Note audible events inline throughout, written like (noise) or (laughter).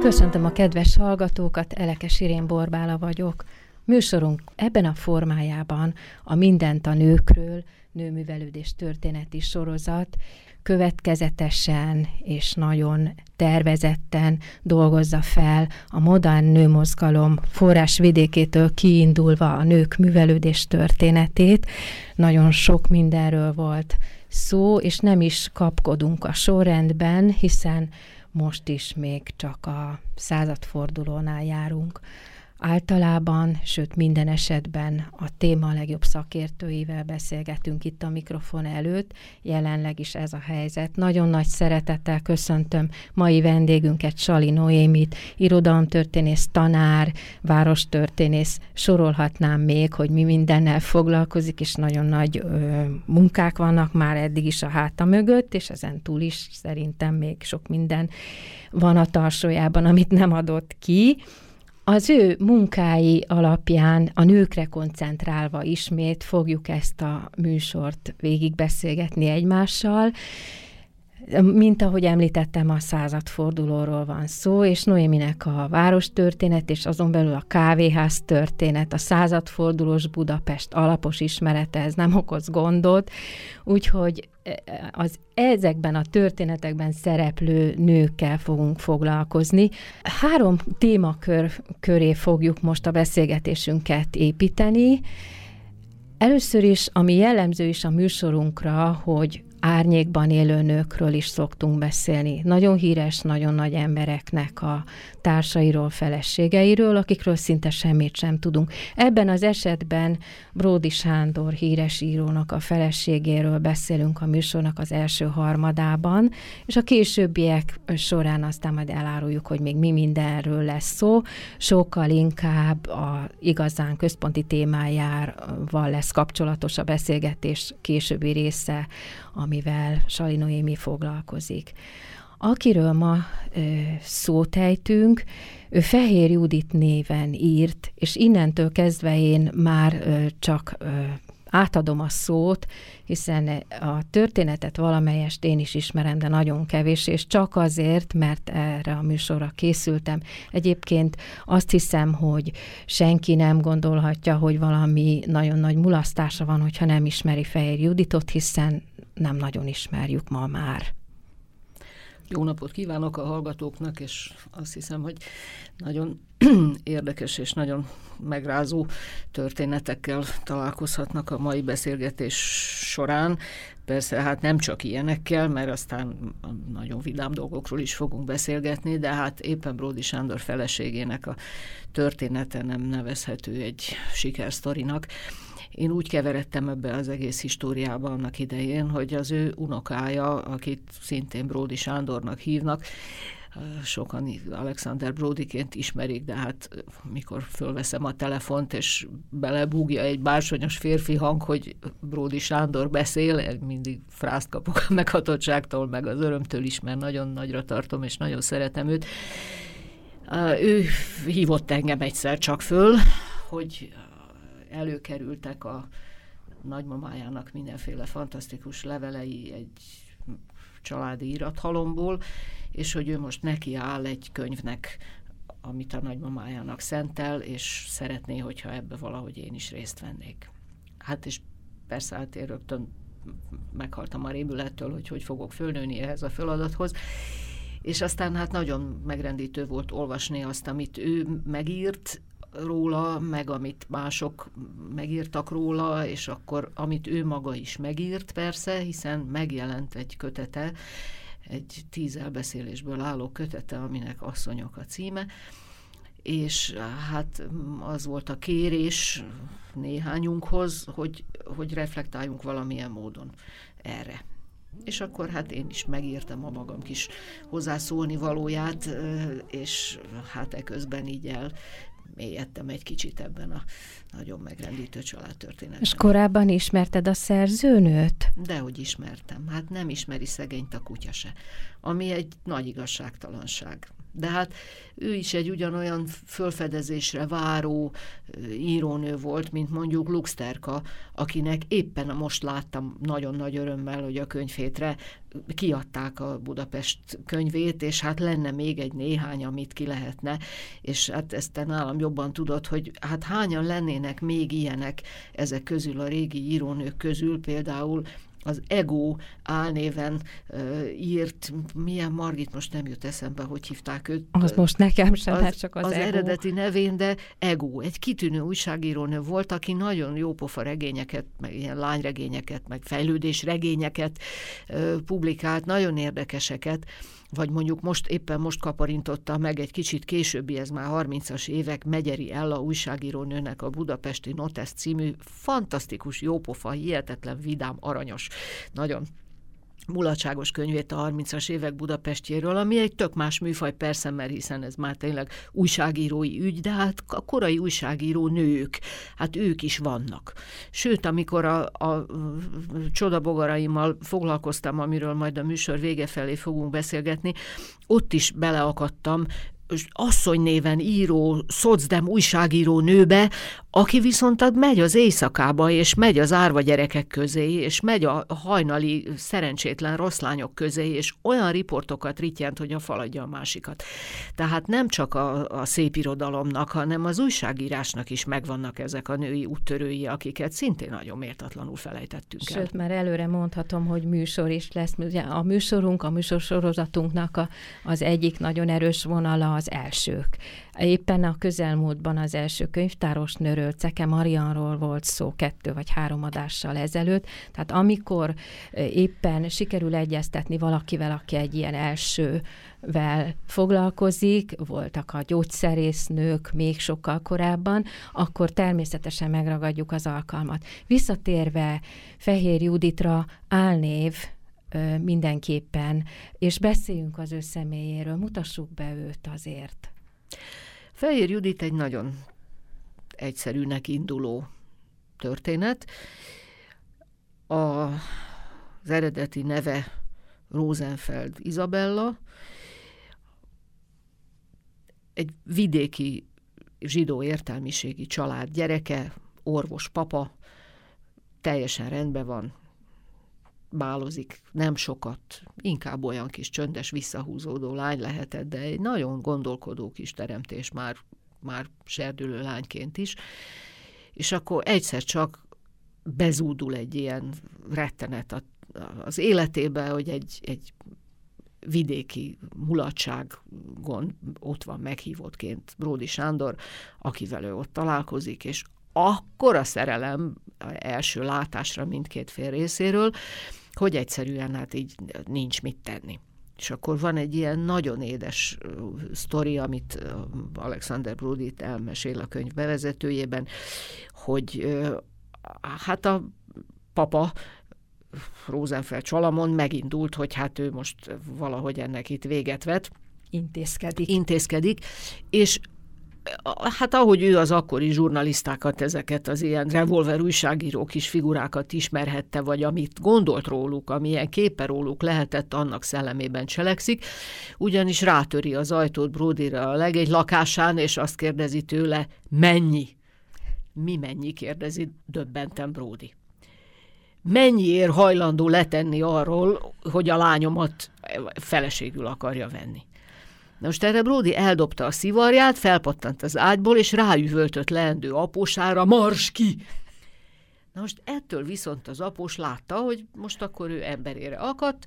Köszöntöm a kedves hallgatókat, Elekes Irén Borbála vagyok. Műsorunk ebben a formájában a Mindent a nőkről, nőművelődés történeti sorozat következetesen és nagyon tervezetten dolgozza fel a modern nőmozgalom forrásvidékétől kiindulva a nők művelődés történetét. Nagyon sok mindenről volt szó, és nem is kapkodunk a sorrendben, hiszen most is még csak a századfordulónál járunk. Általában, sőt minden esetben a téma legjobb szakértőivel beszélgetünk itt a mikrofon előtt, jelenleg is ez a helyzet. Nagyon nagy szeretettel köszöntöm mai vendégünket, Sali Noémit, irodalomtörténész, tanár, várostörténész, sorolhatnám még, hogy mi mindennel foglalkozik, és nagyon nagy ö, munkák vannak már eddig is a háta mögött, és ezen túl is szerintem még sok minden van a tarsójában, amit nem adott ki. Az ő munkái alapján a nőkre koncentrálva ismét fogjuk ezt a műsort végigbeszélgetni egymással. Mint ahogy említettem, a századfordulóról van szó, és Noéminek a város történet, és azon belül a kávéház történet, a századfordulós Budapest alapos ismerete, ez nem okoz gondot, úgyhogy az ezekben a történetekben szereplő nőkkel fogunk foglalkozni. Három témakör köré fogjuk most a beszélgetésünket építeni. Először is, ami jellemző is a műsorunkra, hogy árnyékban élő nőkről is szoktunk beszélni. Nagyon híres, nagyon nagy embereknek a társairól, feleségeiről, akikről szinte semmit sem tudunk. Ebben az esetben Bródi Sándor híres írónak a feleségéről beszélünk a műsornak az első harmadában, és a későbbiek során aztán majd eláruljuk, hogy még mi mindenről lesz szó. Sokkal inkább a igazán központi témájával lesz kapcsolatos a beszélgetés későbbi része, amivel Sali Noémi foglalkozik. Akiről ma ö, szót ejtünk, ő Fehér Judit néven írt, és innentől kezdve én már ö, csak ö, átadom a szót, hiszen a történetet valamelyest én is ismerem, de nagyon kevés, és csak azért, mert erre a műsorra készültem. Egyébként azt hiszem, hogy senki nem gondolhatja, hogy valami nagyon nagy mulasztása van, hogyha nem ismeri Fehér Juditot, hiszen nem nagyon ismerjük ma már. Jó napot kívánok a hallgatóknak, és azt hiszem, hogy nagyon (clears throat) érdekes és nagyon megrázó történetekkel találkozhatnak a mai beszélgetés során. Persze, hát nem csak ilyenekkel, mert aztán nagyon vidám dolgokról is fogunk beszélgetni, de hát éppen Bródi Sándor feleségének a története nem nevezhető egy sikersztorinak. Én úgy keveredtem ebbe az egész históriába annak idején, hogy az ő unokája, akit szintén Bródi Sándornak hívnak, sokan Alexander Brodyként ismerik, de hát mikor fölveszem a telefont, és belebúgja egy bársonyos férfi hang, hogy Bródi Sándor beszél, mindig frászt kapok a meghatottságtól, meg az örömtől is, mert nagyon nagyra tartom, és nagyon szeretem őt. Ő hívott engem egyszer csak föl, hogy előkerültek a nagymamájának mindenféle fantasztikus levelei egy családi irathalomból, és hogy ő most neki áll egy könyvnek, amit a nagymamájának szentel, és szeretné, hogyha ebbe valahogy én is részt vennék. Hát és persze hát én rögtön meghaltam a rémülettől, hogy hogy fogok fölnőni ehhez a feladathoz, és aztán hát nagyon megrendítő volt olvasni azt, amit ő megírt, róla, meg amit mások megírtak róla, és akkor amit ő maga is megírt persze, hiszen megjelent egy kötete, egy tíz elbeszélésből álló kötete, aminek Asszonyok a címe, és hát az volt a kérés néhányunkhoz, hogy, hogy reflektáljunk valamilyen módon erre. És akkor hát én is megírtam a magam kis hozzászólni valóját, és hát eközben így el mélyedtem egy kicsit ebben a nagyon megrendítő családtörténetben. És korábban ismerted a szerzőnőt? Dehogy ismertem. Hát nem ismeri szegényt a kutya se. Ami egy nagy igazságtalanság. De hát ő is egy ugyanolyan fölfedezésre váró írónő volt, mint mondjuk Luxterka, akinek éppen most láttam nagyon nagy örömmel, hogy a könyvétre kiadták a Budapest könyvét, és hát lenne még egy néhány, amit ki lehetne, és hát ezt te nálam jobban tudod, hogy hát hányan lennének még ilyenek ezek közül, a régi írónők közül, például az Ego álnéven uh, írt, milyen Margit most nem jut eszembe, hogy hívták őt. Az most nekem sem, az, hát csak az, az Ego. eredeti nevén, de Ego, egy kitűnő újságírónő volt, aki nagyon jópofa regényeket, meg ilyen lányregényeket, meg fejlődésregényeket uh, publikált, nagyon érdekeseket, vagy mondjuk most éppen most kaparintotta meg egy kicsit későbbi, ez már 30-as évek, Megyeri Ella újságírónőnek a Budapesti Notes című fantasztikus, jópofa, hihetetlen, vidám, aranyos, nagyon mulatságos könyvét a 30-as évek Budapestjéről, ami egy tök más műfaj, persze, mert hiszen ez már tényleg újságírói ügy, de hát a korai újságíró nők, hát ők is vannak. Sőt, amikor a, a csodabogaraimmal foglalkoztam, amiről majd a műsor vége felé fogunk beszélgetni, ott is beleakadtam asszony néven író, szocdem újságíró nőbe, aki viszont megy az éjszakába, és megy az árva gyerekek közé, és megy a hajnali szerencsétlen rossz lányok közé, és olyan riportokat rityent, hogy a faladja a másikat. Tehát nem csak a, a szép irodalomnak, hanem az újságírásnak is megvannak ezek a női úttörői, akiket szintén nagyon méltatlanul felejtettünk el. Sőt, már előre mondhatom, hogy műsor is lesz. Ugye a műsorunk, a műsorsorozatunknak a, az egyik nagyon erős vonala az elsők. Éppen a közelmúltban az első könyvtáros nőről, Ceke Marianról volt szó kettő vagy három adással ezelőtt. Tehát amikor éppen sikerül egyeztetni valakivel, aki egy ilyen elsővel foglalkozik, voltak a gyógyszerésznők még sokkal korábban, akkor természetesen megragadjuk az alkalmat. Visszatérve Fehér Juditra álnév mindenképpen, és beszéljünk az ő személyéről, mutassuk be őt azért. Fehér Judit egy nagyon egyszerűnek induló történet. A, az eredeti neve Rosenfeld Isabella, egy vidéki zsidó értelmiségi család gyereke, orvos papa, teljesen rendben van, bálozik, nem sokat, inkább olyan kis csöndes, visszahúzódó lány lehetett, de egy nagyon gondolkodó kis teremtés már, már serdülő lányként is. És akkor egyszer csak bezúdul egy ilyen rettenet az életébe, hogy egy, egy vidéki mulatságon ott van meghívottként Bródi Sándor, akivel ő ott találkozik, és akkor a szerelem első látásra mindkét fél részéről, hogy egyszerűen hát így nincs mit tenni. És akkor van egy ilyen nagyon édes sztori, amit Alexander Brody elmesél a könyv bevezetőjében, hogy hát a papa Rosenfeld Csalamon megindult, hogy hát ő most valahogy ennek itt véget vet. Intézkedik. Intézkedik, és hát ahogy ő az akkori zsurnalisztákat, ezeket az ilyen revolver újságíró kis figurákat ismerhette, vagy amit gondolt róluk, amilyen képe róluk lehetett, annak szellemében cselekszik, ugyanis rátöri az ajtót Brodira a legegy lakásán, és azt kérdezi tőle, mennyi? Mi mennyi? kérdezi döbbenten Brody. Mennyiért hajlandó letenni arról, hogy a lányomat feleségül akarja venni? Most erre Brody eldobta a szivarját, felpattant az ágyból, és ráüvöltött leendő apósára, mars ki! Na most ettől viszont az após látta, hogy most akkor ő emberére akadt,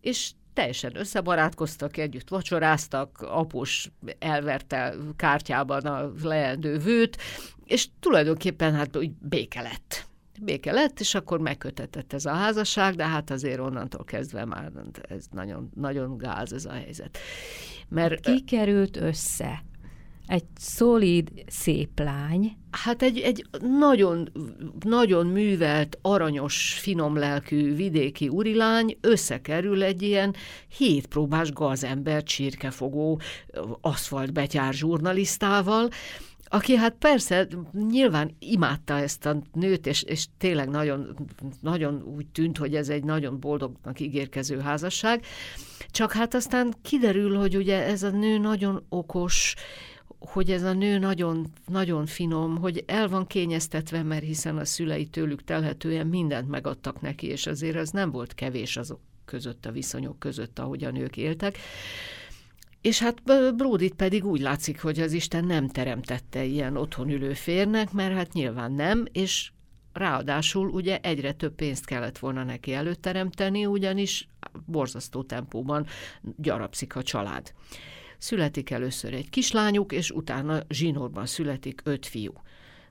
és teljesen összebarátkoztak, együtt vacsoráztak, após elverte kártyában a leendő vőt, és tulajdonképpen hát úgy béke lett béke lett, és akkor megkötetett ez a házasság, de hát azért onnantól kezdve már ez nagyon, nagyon gáz ez a helyzet. Mert, Ki került össze? egy szolid, szép lány. Hát egy, egy nagyon, nagyon művelt, aranyos, finom lelkű vidéki urilány összekerül egy ilyen hétpróbás gazember, csirkefogó, aszfaltbetyár zsurnalisztával, aki hát persze nyilván imádta ezt a nőt, és, és tényleg nagyon, nagyon úgy tűnt, hogy ez egy nagyon boldognak ígérkező házasság, csak hát aztán kiderül, hogy ugye ez a nő nagyon okos, hogy ez a nő nagyon, nagyon finom, hogy el van kényeztetve, mert hiszen a szülei tőlük telhetően mindent megadtak neki, és azért ez nem volt kevés azok között, a viszonyok között, ahogy a nők éltek. És hát Bródit pedig úgy látszik, hogy az Isten nem teremtette ilyen otthon ülő férnek, mert hát nyilván nem, és ráadásul ugye egyre több pénzt kellett volna neki előteremteni, ugyanis borzasztó tempóban gyarapszik a család. Születik először egy kislányuk, és utána zsinórban születik öt fiú.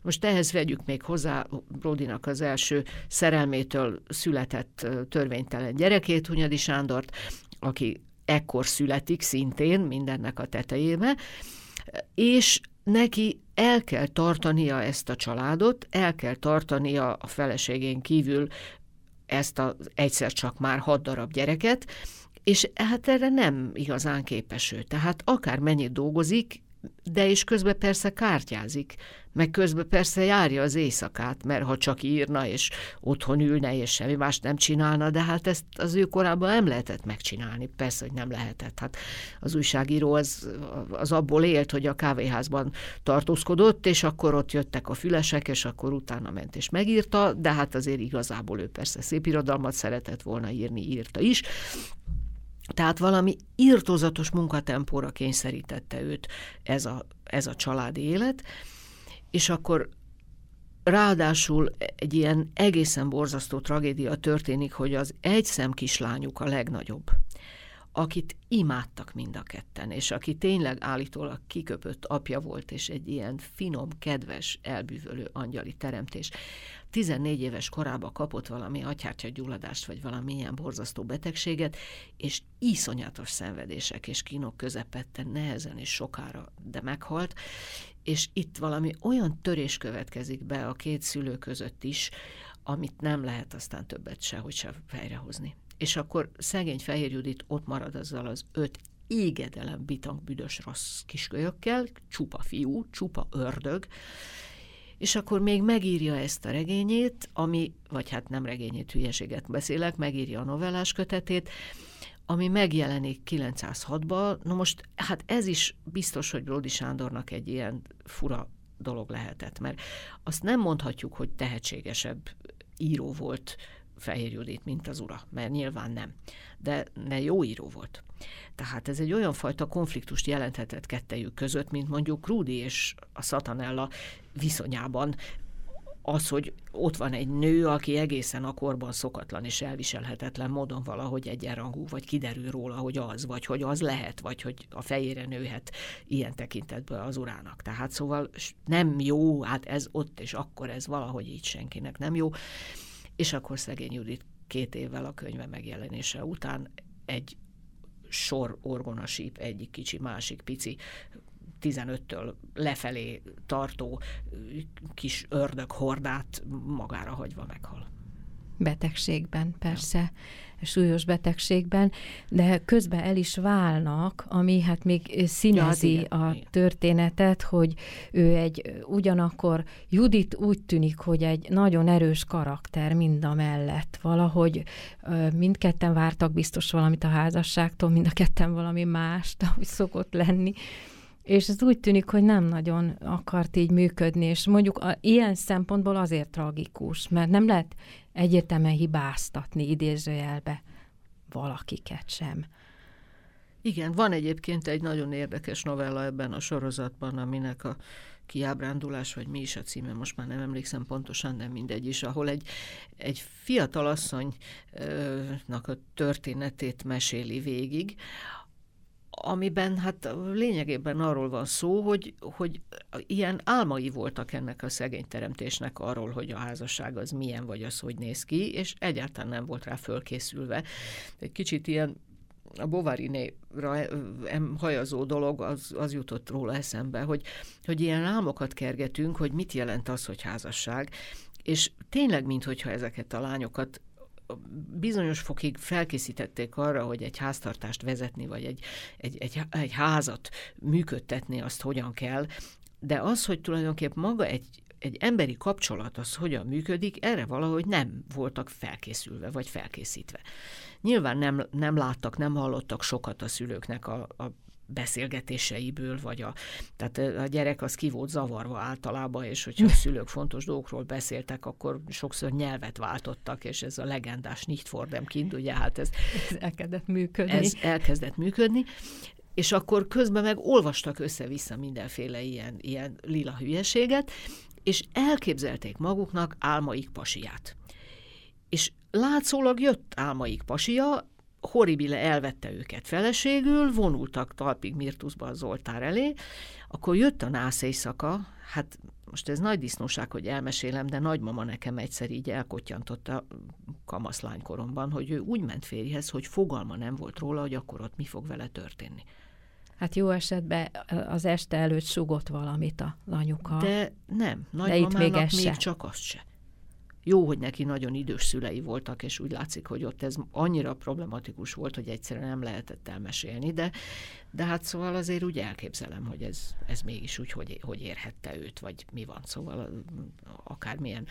Most ehhez vegyük még hozzá Brodinak az első szerelmétől született törvénytelen gyerekét, Hunyadi Sándort, aki ekkor születik szintén mindennek a tetejébe, és neki el kell tartania ezt a családot, el kell tartania a feleségén kívül ezt az egyszer csak már hat darab gyereket, és hát erre nem igazán képes ő. Tehát akár mennyit dolgozik, de és közben persze kártyázik, meg közben persze járja az éjszakát, mert ha csak írna, és otthon ülne, és semmi más nem csinálna, de hát ezt az ő korában nem lehetett megcsinálni, persze, hogy nem lehetett. Hát az újságíró az, az abból élt, hogy a kávéházban tartózkodott, és akkor ott jöttek a fülesek, és akkor utána ment és megírta, de hát azért igazából ő persze szép irodalmat szeretett volna írni, írta is, tehát valami írtózatos munkatempóra kényszerítette őt ez a, ez a családi élet, és akkor ráadásul egy ilyen egészen borzasztó tragédia történik, hogy az egy szem kislányuk a legnagyobb, akit imádtak mind a ketten, és aki tényleg állítólag kiköpött apja volt, és egy ilyen finom, kedves, elbűvölő angyali teremtés. 14 éves korában kapott valami agyhártya gyulladást, vagy valami ilyen borzasztó betegséget, és iszonyatos szenvedések és kínok közepette nehezen és sokára, de meghalt, és itt valami olyan törés következik be a két szülő között is, amit nem lehet aztán többet sehogy se fejrehozni. És akkor szegény Fehér Judit ott marad azzal az öt égedelem bitang büdös rossz kiskölyökkel, csupa fiú, csupa ördög, és akkor még megírja ezt a regényét, ami, vagy hát nem regényét, hülyeséget beszélek, megírja a novellás kötetét, ami megjelenik 906-ban. Na most, hát ez is biztos, hogy Brody Sándornak egy ilyen fura dolog lehetett, mert azt nem mondhatjuk, hogy tehetségesebb író volt Fehér Judit, mint az ura, mert nyilván nem. De ne jó író volt. Tehát ez egy olyan fajta konfliktust jelenthetett kettejük között, mint mondjuk Rudi és a Satanella viszonyában az, hogy ott van egy nő, aki egészen a korban szokatlan és elviselhetetlen módon valahogy egyenrangú, vagy kiderül róla, hogy az, vagy hogy az lehet, vagy hogy a fejére nőhet ilyen tekintetből az urának. Tehát szóval nem jó, hát ez ott és akkor ez valahogy így senkinek nem jó. És akkor szegény Judit két évvel a könyve megjelenése után egy sor orgonasíp, egyik kicsi, másik pici 15-től lefelé tartó kis ördög hordát magára hagyva meghal. Betegségben, persze. Ja súlyos betegségben, de közben el is válnak, ami hát még színezi ja, hát a történetet, hogy ő egy ugyanakkor Judit úgy tűnik, hogy egy nagyon erős karakter mind a mellett. Valahogy mindketten vártak biztos valamit a házasságtól, mind a ketten valami mást, (laughs) ahogy szokott lenni. És ez úgy tűnik, hogy nem nagyon akart így működni, és mondjuk a, ilyen szempontból azért tragikus, mert nem lehet egyértelműen hibáztatni idézőjelbe valakiket sem. Igen, van egyébként egy nagyon érdekes novella ebben a sorozatban, aminek a kiábrándulás, vagy mi is a címe, most már nem emlékszem pontosan, de mindegy is, ahol egy, egy fiatal asszonynak a történetét meséli végig, amiben hát lényegében arról van szó, hogy, hogy ilyen álmai voltak ennek a szegény teremtésnek arról, hogy a házasság az milyen, vagy az hogy néz ki, és egyáltalán nem volt rá fölkészülve. Egy kicsit ilyen a Bovarinéra hajazó dolog, az, az jutott róla eszembe, hogy, hogy ilyen álmokat kergetünk, hogy mit jelent az, hogy házasság, és tényleg, minthogyha ezeket a lányokat bizonyos fokig felkészítették arra, hogy egy háztartást vezetni, vagy egy, egy, egy, egy házat működtetni, azt hogyan kell, de az, hogy tulajdonképpen maga egy, egy emberi kapcsolat, az hogyan működik, erre valahogy nem voltak felkészülve, vagy felkészítve. Nyilván nem, nem láttak, nem hallottak sokat a szülőknek a, a beszélgetéseiből, vagy a, tehát a gyerek az ki volt zavarva általában, és (laughs) hogyha a szülők fontos dolgokról beszéltek, akkor sokszor nyelvet váltottak, és ez a legendás nicht for them kind, ugye hát ez, ez elkezdett működni. Ez elkezdett működni, és akkor közben meg olvastak össze-vissza mindenféle ilyen, ilyen lila hülyeséget, és elképzelték maguknak álmaik pasiját. És látszólag jött álmaik pasia, horribile elvette őket feleségül, vonultak talpig Mirtuszba az oltár elé, akkor jött a nász éjszaka, hát most ez nagy disznóság, hogy elmesélem, de nagymama nekem egyszer így elkottyantotta kamaszlánykoromban, hogy ő úgy ment férjhez, hogy fogalma nem volt róla, hogy akkor ott mi fog vele történni. Hát jó esetben az este előtt sugott valamit a anyuka. De nem, nagymamának még, még se. csak azt se. Jó, hogy neki nagyon idős szülei voltak, és úgy látszik, hogy ott ez annyira problematikus volt, hogy egyszerűen nem lehetett elmesélni, de, de hát szóval azért úgy elképzelem, hogy ez, ez mégis úgy, hogy, hogy érhette őt, vagy mi van. Szóval akármilyen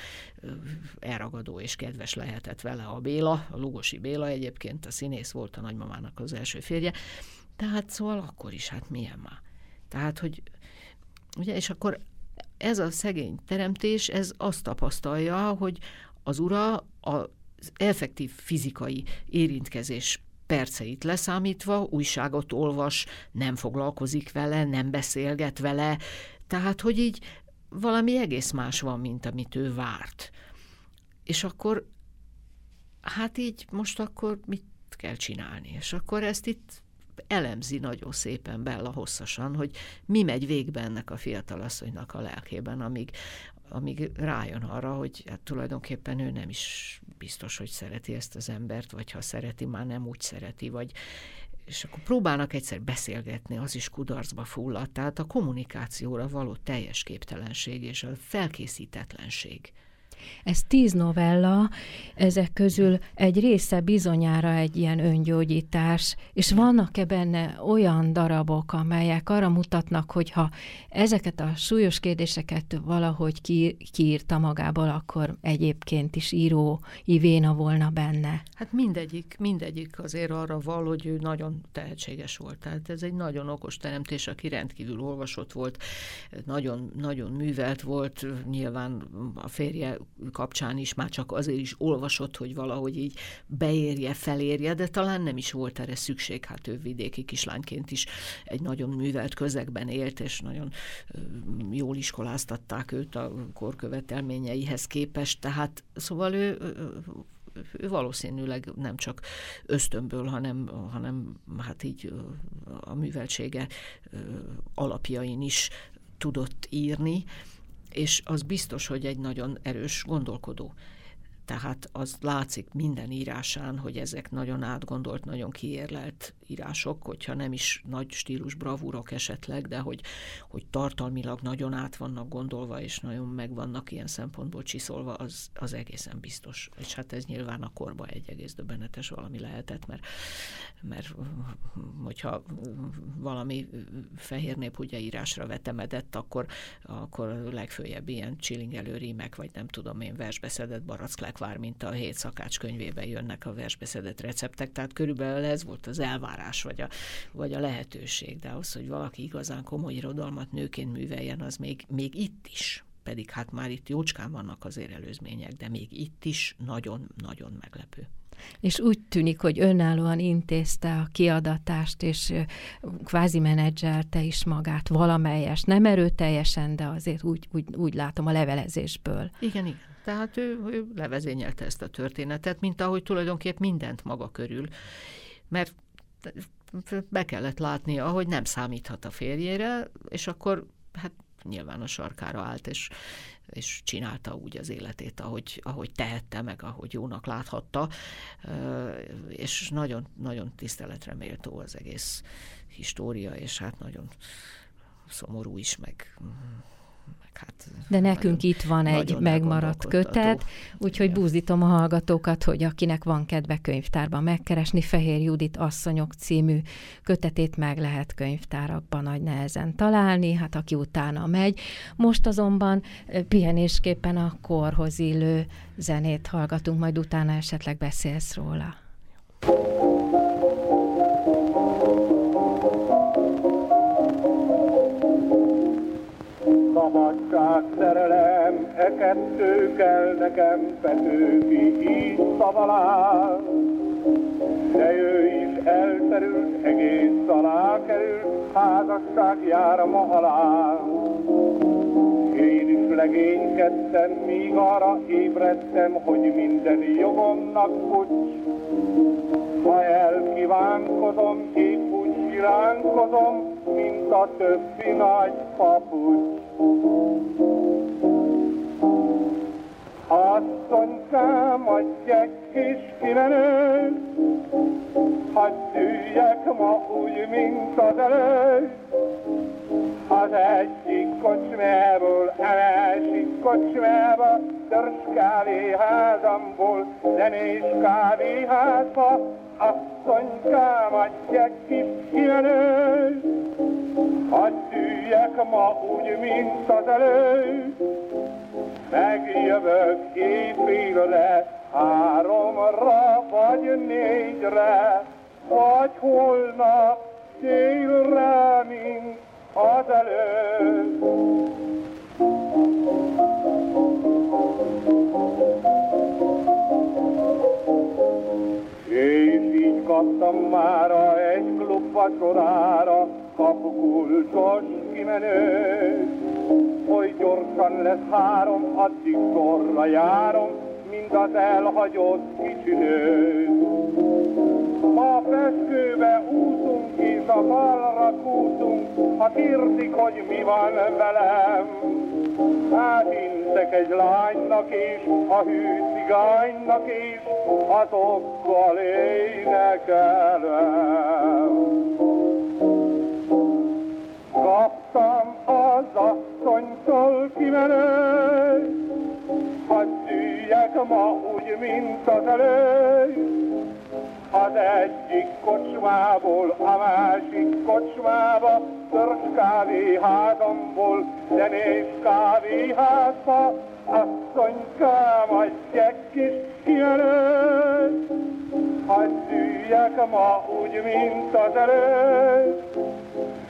elragadó és kedves lehetett vele a Béla, a Lugosi Béla egyébként, a színész volt a nagymamának az első férje, tehát szóval akkor is, hát milyen már. Tehát, hogy ugye, és akkor ez a szegény teremtés, ez azt tapasztalja, hogy az ura az effektív fizikai érintkezés perceit leszámítva újságot olvas, nem foglalkozik vele, nem beszélget vele, tehát, hogy így valami egész más van, mint amit ő várt. És akkor, hát így most akkor mit kell csinálni? És akkor ezt itt elemzi nagyon szépen Bella hosszasan, hogy mi megy végbe ennek a fiatalasszonynak a lelkében, amíg, amíg rájön arra, hogy hát tulajdonképpen ő nem is biztos, hogy szereti ezt az embert, vagy ha szereti, már nem úgy szereti, vagy és akkor próbálnak egyszer beszélgetni, az is kudarcba fulladt. Tehát a kommunikációra való teljes képtelenség és a felkészítetlenség. Ez tíz novella, ezek közül egy része bizonyára egy ilyen öngyógyítás, és vannak-e benne olyan darabok, amelyek arra mutatnak, hogy ha ezeket a súlyos kérdéseket valahogy ki, kiírta magából, akkor egyébként is író ivéna volna benne? Hát mindegyik, mindegyik azért arra val, hogy ő nagyon tehetséges volt. Tehát ez egy nagyon okos teremtés, aki rendkívül olvasott volt, nagyon, nagyon művelt volt, nyilván a férje kapcsán is már csak azért is olvasott, hogy valahogy így beérje, felérje, de talán nem is volt erre szükség, hát ő vidéki kislányként is egy nagyon művelt közegben élt, és nagyon jól iskoláztatták őt a korkövetelményeihez képest, tehát szóval ő ő valószínűleg nem csak ösztönből, hanem, hanem hát így a műveltsége alapjain is tudott írni, és az biztos, hogy egy nagyon erős gondolkodó. Tehát az látszik minden írásán, hogy ezek nagyon átgondolt, nagyon kiérlelt írások, hogyha nem is nagy stílus bravúrok esetleg, de hogy, hogy tartalmilag nagyon át vannak gondolva, és nagyon meg vannak ilyen szempontból csiszolva, az, az egészen biztos. És hát ez nyilván a korba egy egész döbbenetes valami lehetett, mert, mert hogyha valami fehér nép ugye írásra vetemedett, akkor, akkor legfőjebb ilyen csilingelő rímek, vagy nem tudom én, versbeszedett baracklák vár, mint a hét szakács könyvében jönnek a versbeszedett receptek, tehát körülbelül ez volt az elvárás vagy a, vagy a lehetőség, de az, hogy valaki igazán komoly irodalmat nőként műveljen, az még, még itt is pedig hát már itt jócskán vannak azért előzmények, de még itt is nagyon-nagyon meglepő. És úgy tűnik, hogy önállóan intézte a kiadatást, és kvázi menedzselte is magát valamelyes, nem erőteljesen, de azért úgy, úgy, úgy látom a levelezésből. Igen, igen. Tehát ő, ő levezényelte ezt a történetet, mint ahogy tulajdonképp mindent maga körül. Mert be kellett látnia, hogy nem számíthat a férjére, és akkor hát nyilván a sarkára állt, és, és csinálta úgy az életét, ahogy, ahogy tehette, meg ahogy jónak láthatta, és nagyon, nagyon tiszteletre méltó az egész história, és hát nagyon szomorú is, meg hát... De nekünk itt van egy megmaradt kötet, úgyhogy ja. búzítom a hallgatókat, hogy akinek van kedve könyvtárban megkeresni, Fehér Judit Asszonyok című kötetét meg lehet könyvtárakban nagy nehezen találni, hát aki utána megy. Most azonban pihenésképpen a korhoz illő zenét hallgatunk, majd utána esetleg beszélsz róla. Szabadság, szerelem, e kettő kell nekem, Petőfi így szavalál. De ő is elterült, egész alá került, házasság jár ma alá. Én is legénykedtem, míg arra ébredtem, hogy minden jogomnak futs. Ha elkívánkozom, épp úgy siránkozom, mint a többi nagy papucs. Asszonykám, adj egy kis kimenő, hadd üljek ma úgy, mint az előtt. Az egyik kocsmából, a másik kocsmába, törzs kávéházamból, zenés kávéházba, asszonykám, adj egy kis kimenő, hadd üljek ma úgy, mint az előtt. Megjövök éjfélre, háromra vagy négyre, vagy holnap délre, mint az előtt. És így kaptam mára egy klub vacsorára, kapukulcsos kimenőt. Oly gyorsan lesz három, addig sorra járom, mint az elhagyott kicsi. Ma feskőbe úszunk, és a balra kúszunk, ha kérdik, hogy mi van velem. Hát intek egy lánynak és a hű cigánynak is, azokkal énekelem. Kaptam az asszonytól kimenő, hadd üljek ma úgy, mint az előtt. Az egyik kocsmából a másik kocsmába, törzs kávéházamból, zenés kávéházba, asszonykám, adj egy kis kijelölt. Hadd üljek ma úgy, mint az előtt.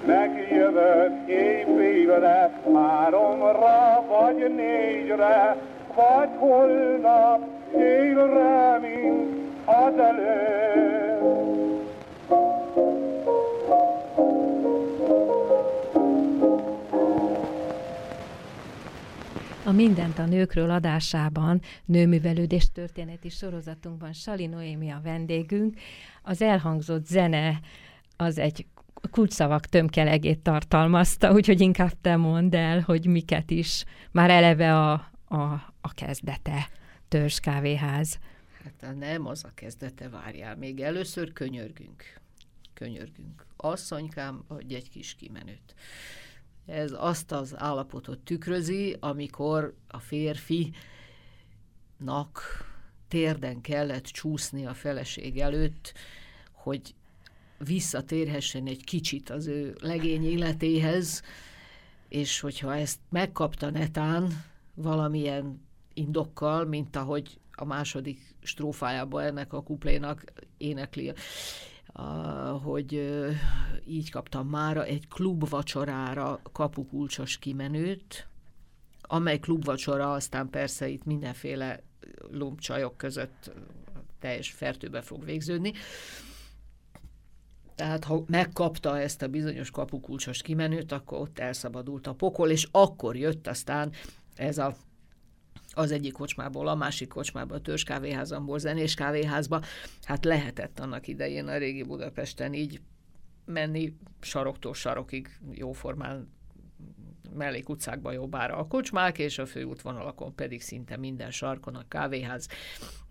Megjövök éjfélre, háromra vagy négyre, vagy holnap délre, mint A Mindent a nőkről adásában nőművelődés történeti sorozatunkban Sali Noémi a vendégünk. Az elhangzott zene az egy kulcsszavak tömkelegét tartalmazta, úgyhogy inkább te mondd el, hogy miket is, már eleve a, a, a kezdete, törzs kávéház. Hát nem az a kezdete, várjál, még először könyörgünk. Könyörgünk. Asszonykám, adj egy kis kimenőt. Ez azt az állapotot tükrözi, amikor a férfinak térden kellett csúszni a feleség előtt, hogy visszatérhessen egy kicsit az ő legény életéhez, és hogyha ezt megkapta netán valamilyen indokkal, mint ahogy a második strófájában ennek a kuplénak énekli, hogy így kaptam mára egy klubvacsorára kapukulcsos kimenőt, amely klubvacsora aztán persze itt mindenféle lumpcsajok között teljes fertőbe fog végződni. Tehát ha megkapta ezt a bizonyos kapukulcsos kimenőt, akkor ott elszabadult a pokol, és akkor jött aztán ez a az egyik kocsmából, a másik kocsmába, a törzs kávéházamból, zenés kávéházba. Hát lehetett annak idején a régi Budapesten így menni saroktól sarokig jóformán mellékutcákban jobbára a kocsmák, és a főútvonalakon pedig szinte minden sarkon a kávéház,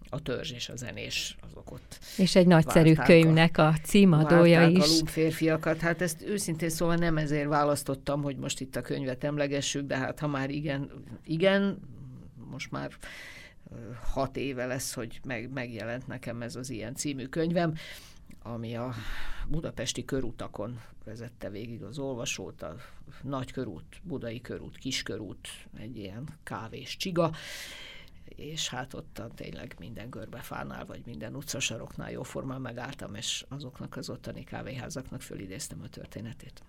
a törzs és a zenés azok ott. És egy nagyszerű könyvnek a, a címadója is. a férfiakat. Hát ezt őszintén szóval nem ezért választottam, hogy most itt a könyvet emlegessük, de hát ha már igen, igen, most már hat éve lesz, hogy meg, megjelent nekem ez az ilyen című könyvem, ami a budapesti körutakon vezette végig az olvasót, a nagy körút, budai körút, kiskörút, egy ilyen kávés csiga, és hát ott tényleg minden görbefánál, vagy minden utcasaroknál jóformán megálltam, és azoknak az ottani kávéházaknak fölidéztem a történetét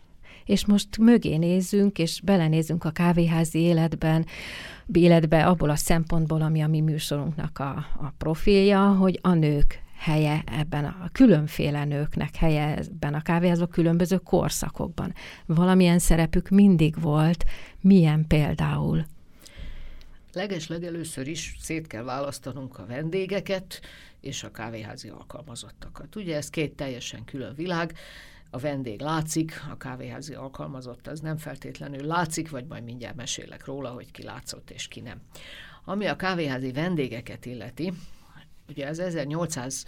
és most mögé nézzünk, és belenézzünk a kávéházi életben, életbe abból a szempontból, ami a mi műsorunknak a, a profilja, hogy a nők helye ebben a különféle nőknek helye ebben a kávéházban különböző korszakokban. Valamilyen szerepük mindig volt, milyen például? Leges legelőször is szét kell választanunk a vendégeket és a kávéházi alkalmazottakat. Ugye ez két teljesen külön világ a vendég látszik, a kávéházi alkalmazott az nem feltétlenül látszik, vagy majd mindjárt mesélek róla, hogy ki látszott és ki nem. Ami a kávéházi vendégeket illeti, ugye az 1800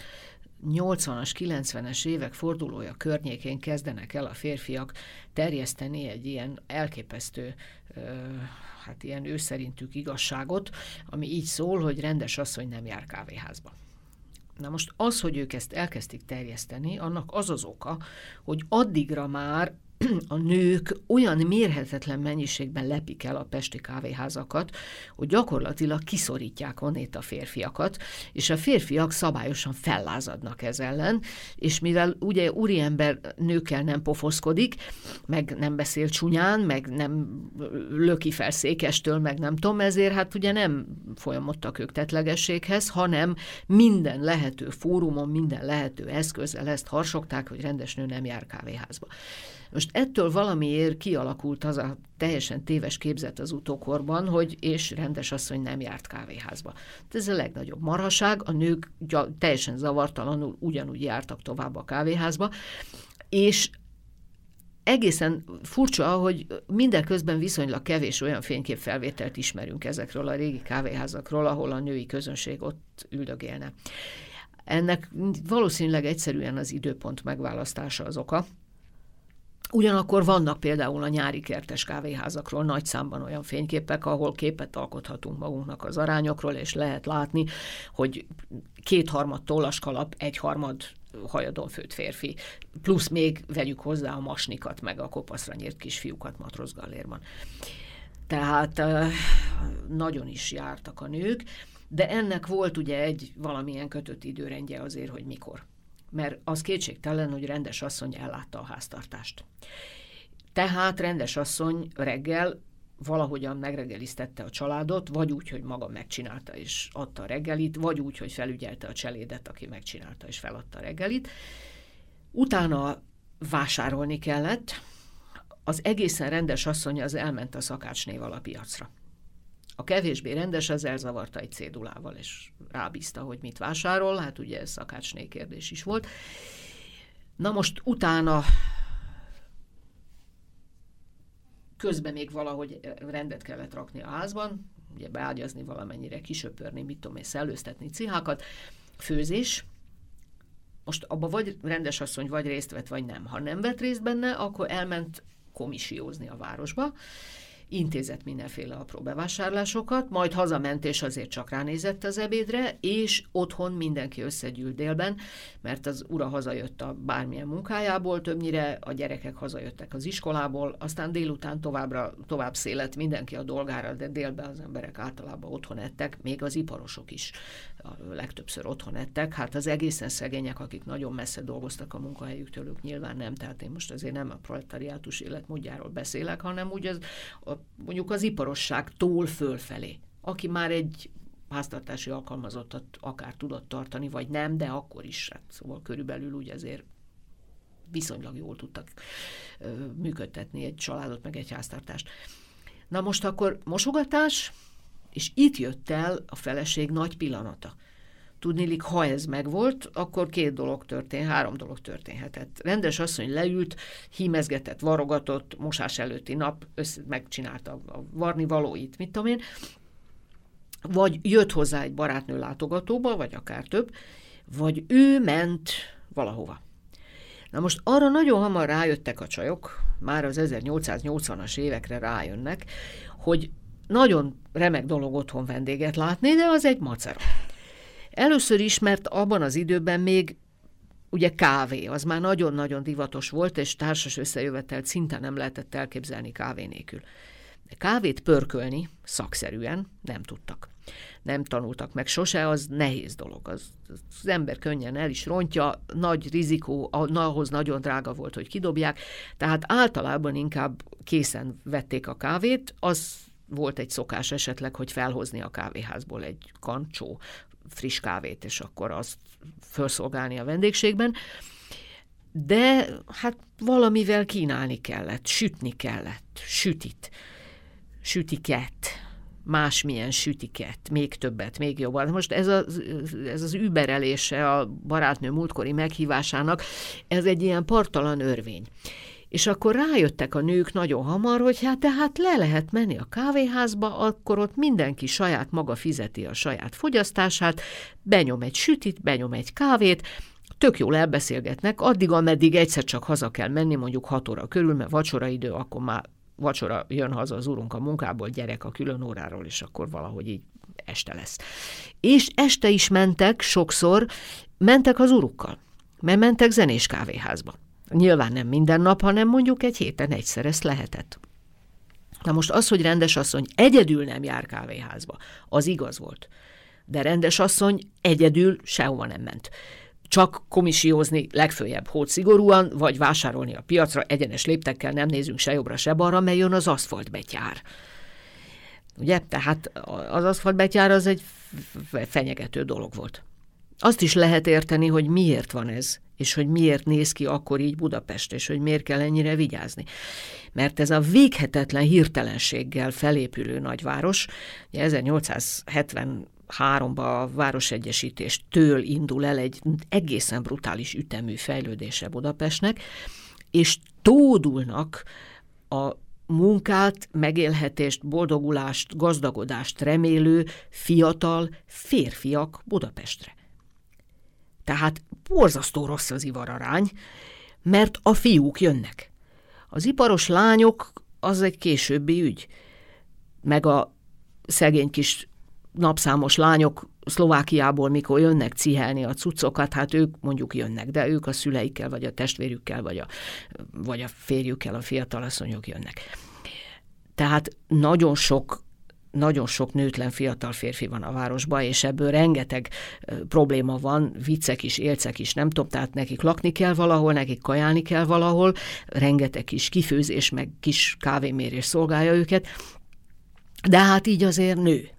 80-as, 90-es évek fordulója környékén kezdenek el a férfiak terjeszteni egy ilyen elképesztő, hát ilyen ő szerintük igazságot, ami így szól, hogy rendes asszony nem jár kávéházba. Na most az, hogy ők ezt elkezdték terjeszteni, annak az az oka, hogy addigra már (clears throat) a nők olyan mérhetetlen mennyiségben lepik el a pesti kávéházakat, hogy gyakorlatilag kiszorítják onnét a férfiakat, és a férfiak szabályosan fellázadnak ez ellen, és mivel ugye úriember nőkkel nem pofoszkodik, meg nem beszél csúnyán, meg nem löki fel székestől, meg nem tudom, ezért hát ugye nem folyamodtak ők tetlegességhez, hanem minden lehető fórumon, minden lehető eszközzel ezt harsogták, hogy rendes nő nem jár kávéházba. Most ettől valamiért kialakult az a teljesen téves képzet az utókorban, hogy és rendes asszony nem járt kávéházba. Ez a legnagyobb marhaság, a nők teljesen zavartalanul ugyanúgy jártak tovább a kávéházba, és egészen furcsa, hogy mindeközben viszonylag kevés olyan fényképfelvételt ismerünk ezekről a régi kávéházakról, ahol a női közönség ott üldögélne. Ennek valószínűleg egyszerűen az időpont megválasztása az oka, Ugyanakkor vannak például a nyári kertes kávéházakról nagy számban olyan fényképek, ahol képet alkothatunk magunknak az arányokról, és lehet látni, hogy kétharmad tollaskalap, egyharmad hajadon főtt férfi, plusz még vegyük hozzá a masnikat, meg a kopaszra nyírt kisfiúkat matrozgallérban. Tehát nagyon is jártak a nők, de ennek volt ugye egy valamilyen kötött időrendje azért, hogy mikor mert az kétségtelen, hogy rendes asszony ellátta a háztartást. Tehát rendes asszony reggel valahogyan megreggeliztette a családot, vagy úgy, hogy maga megcsinálta és adta a reggelit, vagy úgy, hogy felügyelte a cselédet, aki megcsinálta és feladta a reggelit. Utána vásárolni kellett, az egészen rendes asszony az elment a szakácsnéval a piacra. A kevésbé rendes az elzavarta egy cédulával, és rábízta, hogy mit vásárol, hát ugye ez szakácsné kérdés is volt. Na most utána közben még valahogy rendet kellett rakni a házban, ugye beágyazni valamennyire, kisöpörni, mit tudom én, szellőztetni cihákat, főzés, most abba vagy rendes asszony vagy részt vett, vagy nem. Ha nem vett részt benne, akkor elment komisiózni a városba, intézett mindenféle apró bevásárlásokat, majd hazament, és azért csak ránézett az ebédre, és otthon mindenki összegyűlt délben, mert az ura hazajött a bármilyen munkájából, többnyire a gyerekek hazajöttek az iskolából, aztán délután továbbra, tovább szélet mindenki a dolgára, de délben az emberek általában otthon ettek, még az iparosok is a legtöbbször otthon ettek. Hát az egészen szegények, akik nagyon messze dolgoztak a munkahelyüktől, ők nyilván nem, tehát én most azért nem a proletariátus életmódjáról beszélek, hanem úgy az, a, mondjuk az iparosságtól fölfelé, aki már egy háztartási alkalmazottat akár tudott tartani, vagy nem, de akkor is, hát szóval körülbelül úgy azért viszonylag jól tudtak ö, működtetni egy családot, meg egy háztartást. Na most akkor mosogatás, és itt jött el a feleség nagy pillanata. Tudnélik, ha ez megvolt, akkor két dolog történt, három dolog történhetett. Rendes asszony leült, hímezgetett, varogatott, mosás előtti nap, össze, megcsinálta a varni valóit, mit tudom én, vagy jött hozzá egy barátnő látogatóba, vagy akár több, vagy ő ment valahova. Na most arra nagyon hamar rájöttek a csajok, már az 1880-as évekre rájönnek, hogy nagyon remek dolog otthon vendéget látni, de az egy macera. Először is, mert abban az időben még ugye kávé, az már nagyon-nagyon divatos volt, és társas összejövetelt szinte nem lehetett elképzelni kávé nélkül. De kávét pörkölni szakszerűen nem tudtak. Nem tanultak meg sose, az nehéz dolog. Az, az ember könnyen el is rontja, nagy rizikó, ahhoz nagyon drága volt, hogy kidobják, tehát általában inkább készen vették a kávét, az volt egy szokás esetleg, hogy felhozni a kávéházból egy kancsó friss kávét, és akkor azt felszolgálni a vendégségben. De hát valamivel kínálni kellett, sütni kellett, sütit, sütiket, másmilyen sütiket, még többet, még jobban. Most ez, a, ez az überelése a barátnő múltkori meghívásának, ez egy ilyen partalan örvény. És akkor rájöttek a nők nagyon hamar, hogy hát tehát le lehet menni a kávéházba, akkor ott mindenki saját maga fizeti a saját fogyasztását, benyom egy sütit, benyom egy kávét, tök jól elbeszélgetnek, addig, ameddig egyszer csak haza kell menni, mondjuk 6 óra körül, mert vacsora idő, akkor már vacsora jön haza az úrunk a munkából, gyerek a külön óráról, és akkor valahogy így este lesz. És este is mentek sokszor, mentek az urukkal, mert mentek zenés kávéházba. Nyilván nem minden nap, hanem mondjuk egy héten egyszer ezt lehetett. Na most az, hogy rendes asszony egyedül nem jár kávéházba, az igaz volt. De rendes asszony egyedül sehova nem ment. Csak komisiózni legfőjebb hót szigorúan, vagy vásárolni a piacra egyenes léptekkel nem nézünk se jobbra, se balra, mert jön az aszfaltbetyár. Ugye? Tehát az aszfaltbetyár az egy fenyegető dolog volt. Azt is lehet érteni, hogy miért van ez, és hogy miért néz ki akkor így Budapest, és hogy miért kell ennyire vigyázni. Mert ez a véghetetlen hirtelenséggel felépülő nagyváros, 1870 háromba a városegyesítéstől indul el egy egészen brutális ütemű fejlődése Budapestnek, és tódulnak a munkát, megélhetést, boldogulást, gazdagodást remélő fiatal férfiak Budapestre. Tehát borzasztó rossz az ivararány, mert a fiúk jönnek. Az iparos lányok az egy későbbi ügy, meg a szegény kis napszámos lányok Szlovákiából, mikor jönnek cihelni a cuccokat, hát ők mondjuk jönnek, de ők a szüleikkel, vagy a testvérükkel, vagy a, vagy a férjükkel, a fiatalasszonyok jönnek. Tehát nagyon sok nagyon sok nőtlen fiatal férfi van a városban, és ebből rengeteg probléma van, viccek is, élcek is, nem tudom, tehát nekik lakni kell valahol, nekik kajálni kell valahol, rengeteg kis kifőzés, meg kis kávémérés szolgálja őket, de hát így azért nő.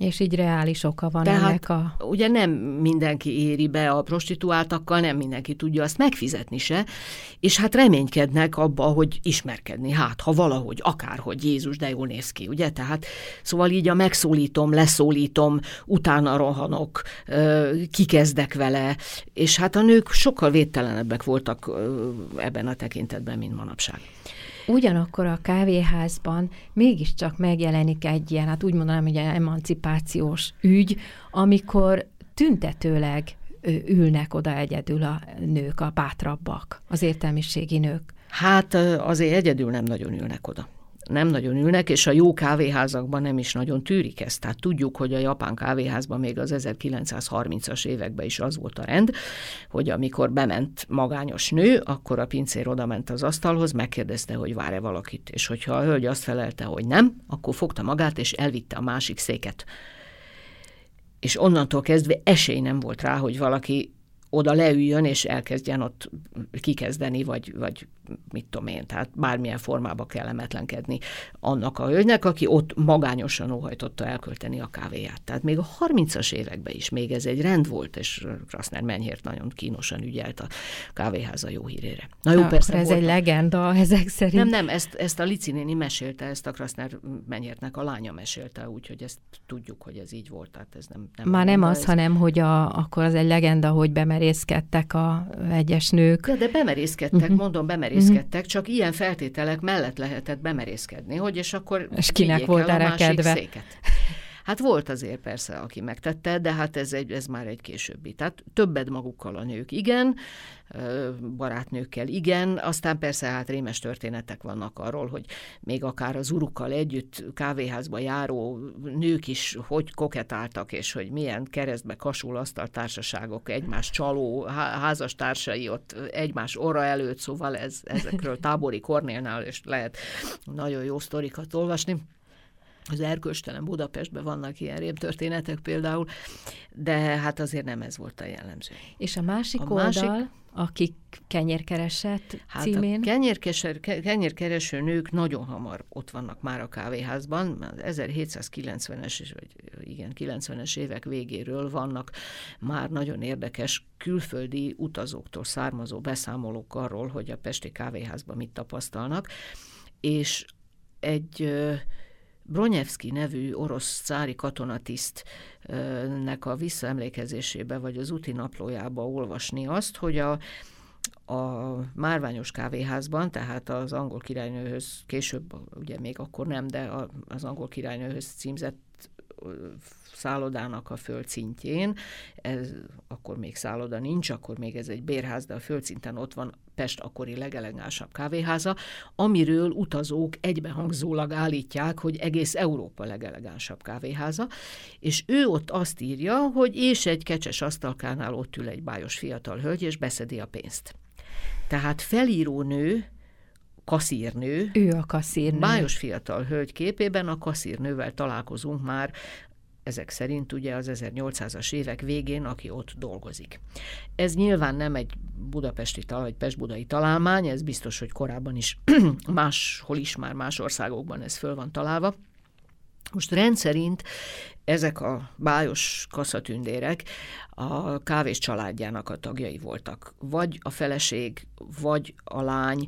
És így reális oka van Tehát, ennek a... ugye nem mindenki éri be a prostituáltakkal, nem mindenki tudja azt megfizetni se, és hát reménykednek abba, hogy ismerkedni, hát ha valahogy, akárhogy Jézus, de jól néz ki, ugye? Tehát szóval így a megszólítom, leszólítom, utána rohanok, kikezdek vele, és hát a nők sokkal védtelenebbek voltak ebben a tekintetben, mint manapság. Ugyanakkor a kávéházban mégiscsak megjelenik egy ilyen, hát úgy mondanám, hogy emancipációs ügy, amikor tüntetőleg ülnek oda egyedül a nők, a bátrabbak, az értelmiségi nők. Hát azért egyedül nem nagyon ülnek oda nem nagyon ülnek, és a jó kávéházakban nem is nagyon tűrik ezt. Tehát tudjuk, hogy a japán kávéházban még az 1930-as években is az volt a rend, hogy amikor bement magányos nő, akkor a pincér oda ment az asztalhoz, megkérdezte, hogy vár-e valakit, és hogyha a hölgy azt felelte, hogy nem, akkor fogta magát, és elvitte a másik széket. És onnantól kezdve esély nem volt rá, hogy valaki oda leüljön, és elkezdjen ott kikezdeni, vagy, vagy mit tudom én, tehát bármilyen formába kellemetlenkedni annak a hölgynek, aki ott magányosan óhajtotta elkölteni a kávéját. Tehát még a 30-as években is még ez egy rend volt, és Kraszner Menyhért nagyon kínosan ügyelt a kávéháza jó hírére. Na jó, persze. Ez volt, egy legenda ezek szerint. Nem, nem, ezt, ezt a Lici néni mesélte, ezt a Kraszner Menyhértnek a lánya mesélte, úgyhogy ezt tudjuk, hogy ez így volt. Tehát ez nem, nem Már nem az, ez... hanem hogy a, akkor az egy legenda, hogy bemerészkedtek a egyes nők. De, de bemerészkedtek, uh-huh. mondom, bemerészkedtek bemerészkedtek, csak ilyen feltételek mellett lehetett bemerészkedni, hogy és akkor és kinek volt erre kedve? Széket. (laughs) Hát volt azért persze, aki megtette, de hát ez, egy, ez már egy későbbi. Tehát többet magukkal a nők, igen, barátnőkkel, igen, aztán persze hát rémes történetek vannak arról, hogy még akár az urukkal együtt kávéházba járó nők is hogy koketáltak, és hogy milyen keresztbe kasul asztaltársaságok, egymás csaló házastársai ott egymás orra előtt, szóval ez, ezekről (laughs) tábori Kornélnál és lehet nagyon jó sztorikat olvasni az erkölcstelen Budapestben vannak ilyen rémtörténetek például, de hát azért nem ez volt a jellemző. És a másik a oldal, másik, akik kenyérkeresett hát címén? A kenyérkeser, kenyérkereső nők nagyon hamar ott vannak már a kávéházban, 1790-es, vagy igen, 90-es évek végéről vannak már nagyon érdekes külföldi utazóktól származó beszámolók arról, hogy a Pesti kávéházban mit tapasztalnak, és egy Bronyevski nevű orosz cári katonatisztnek a visszaemlékezésébe, vagy az úti naplójába olvasni azt, hogy a, a Márványos kávéházban, tehát az angol királynőhöz, később ugye még akkor nem, de az angol királynőhöz címzett szállodának a földszintjén, ez, akkor még szálloda nincs, akkor még ez egy bérház, de a földszinten ott van Pest akkori legelegánsabb kávéháza, amiről utazók egybehangzólag állítják, hogy egész Európa legelegánsabb kávéháza, és ő ott azt írja, hogy és egy kecses asztalkánál ott ül egy bájos fiatal hölgy, és beszedi a pénzt. Tehát felíró nő, kaszírnő. Ő a kaszírnő. Bájos fiatal hölgy képében a kaszírnővel találkozunk már ezek szerint ugye az 1800-as évek végén, aki ott dolgozik. Ez nyilván nem egy budapesti vagy pestbudai találmány, ez biztos, hogy korábban is (clears throat) máshol is már más országokban ez föl van találva. Most rendszerint ezek a bájos kaszatündérek a kávés családjának a tagjai voltak. Vagy a feleség, vagy a lány,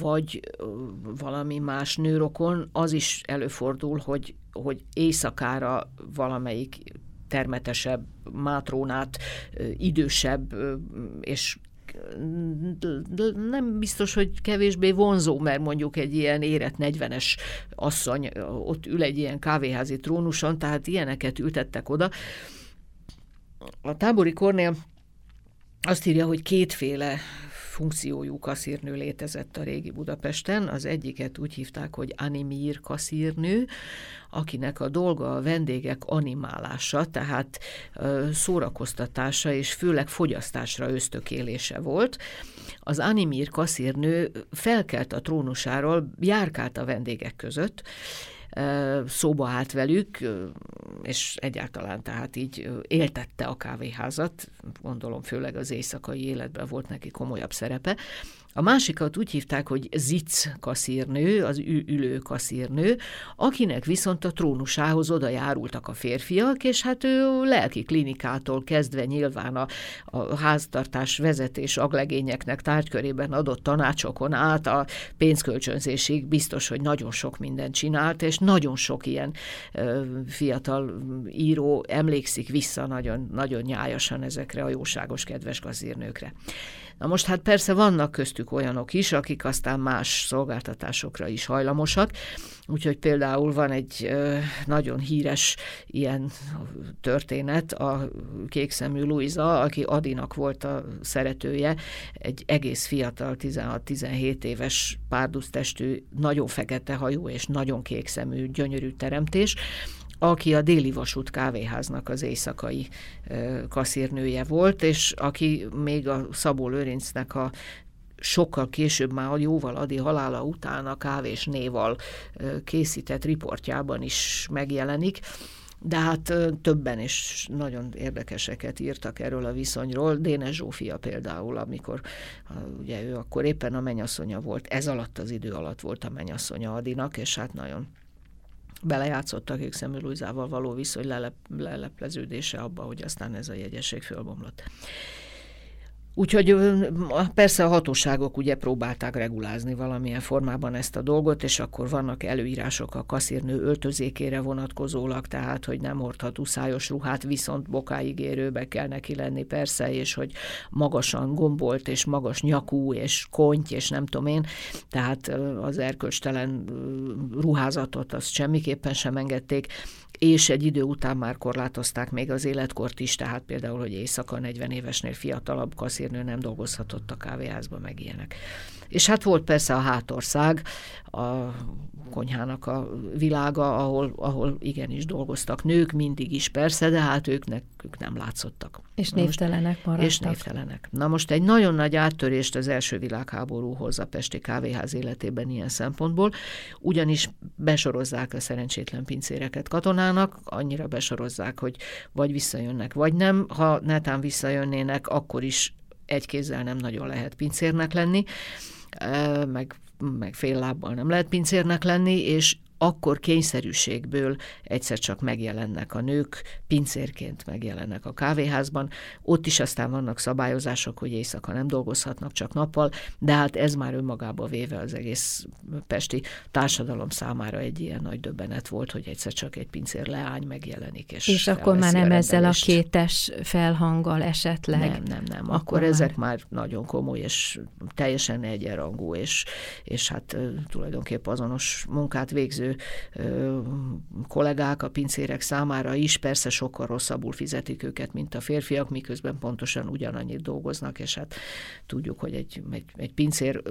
vagy valami más nőrokon, az is előfordul, hogy, hogy éjszakára valamelyik termetesebb mátrónát, idősebb és nem biztos, hogy kevésbé vonzó, mert mondjuk egy ilyen érett 40-es asszony ott ül egy ilyen kávéházi trónuson, tehát ilyeneket ültettek oda. A tábori Kornél azt írja, hogy kétféle funkciójú kaszírnő létezett a régi Budapesten. Az egyiket úgy hívták, hogy animír kaszírnő, akinek a dolga a vendégek animálása, tehát szórakoztatása és főleg fogyasztásra ösztökélése volt. Az animír kaszírnő felkelt a trónusáról, járkált a vendégek között, szóba állt velük, és egyáltalán tehát így éltette a kávéházat, gondolom főleg az éjszakai életben volt neki komolyabb szerepe, a másikat úgy hívták, hogy Zic kaszírnő, az ülő kaszírnő, akinek viszont a trónusához oda járultak a férfiak, és hát ő lelki klinikától kezdve nyilván a, a háztartás vezetés aglegényeknek tárgykörében adott tanácsokon át a pénzkölcsönzésig biztos, hogy nagyon sok mindent csinált, és nagyon sok ilyen ö, fiatal író emlékszik vissza nagyon, nagyon nyájasan ezekre a jóságos, kedves kaszírnőkre. Na most hát persze vannak köztük olyanok is, akik aztán más szolgáltatásokra is hajlamosak, úgyhogy például van egy nagyon híres ilyen történet, a kékszemű Luisa, aki Adinak volt a szeretője, egy egész fiatal, 16-17 éves párductestű, nagyon fekete hajú és nagyon kékszemű, gyönyörű teremtés, aki a déli vasút kávéháznak az éjszakai kaszírnője volt, és aki még a Szabó Lőrincnek a sokkal később, már jóval Adi halála után a kávés néval készített riportjában is megjelenik. de hát többen is nagyon érdekeseket írtak erről a viszonyról. Dénes Zsófia például, amikor ugye ő akkor éppen a mennyasszonya volt, ez alatt az idő alatt volt a mennyasszonya Adinak, és hát nagyon belejátszottak ők Szemülújzával való viszony lelep, lelepleződése abba, hogy aztán ez a jegyesség fölbomlott. Úgyhogy persze a hatóságok ugye próbálták regulázni valamilyen formában ezt a dolgot, és akkor vannak előírások a kaszírnő öltözékére vonatkozólag, tehát hogy nem hordhat uszályos ruhát, viszont bokáig érőbe kell neki lenni persze, és hogy magasan gombolt, és magas nyakú, és konty, és nem tudom én, tehát az erkölcstelen ruházatot azt semmiképpen sem engedték, és egy idő után már korlátozták még az életkort is, tehát például, hogy éjszaka 40 évesnél fiatalabb kaszírnő nem dolgozhatott a kávéházba, meg ilyenek. És hát volt persze a hátország, a konyhának a világa, ahol, ahol igenis dolgoztak nők, mindig is persze, de hát ők, ne, ők nem látszottak. És névtelenek maradtak. És névtelenek. Na most egy nagyon nagy áttörést az első világháború hoz a Pesti Kávéház életében ilyen szempontból, ugyanis besorozzák a szerencsétlen pincéreket katonának, annyira besorozzák, hogy vagy visszajönnek, vagy nem. Ha netán visszajönnének, akkor is egy kézzel nem nagyon lehet pincérnek lenni, meg meg fél lábbal nem lehet pincérnek lenni, és akkor kényszerűségből egyszer csak megjelennek a nők, pincérként megjelennek a kávéházban. Ott is aztán vannak szabályozások, hogy éjszaka nem dolgozhatnak, csak nappal, de hát ez már önmagába véve az egész pesti társadalom számára egy ilyen nagy döbbenet volt, hogy egyszer csak egy pincér leány megjelenik. És, és akkor már nem a ezzel a kétes felhanggal esetleg? Nem, nem, nem. Akkor, akkor már... ezek már nagyon komoly és teljesen egyenrangú, és, és hát tulajdonképpen azonos munkát végző ö, kollégák, a pincérek számára is. Persze sokkal rosszabbul fizetik őket, mint a férfiak, miközben pontosan ugyanannyit dolgoznak, és hát tudjuk, hogy egy, egy, egy pincér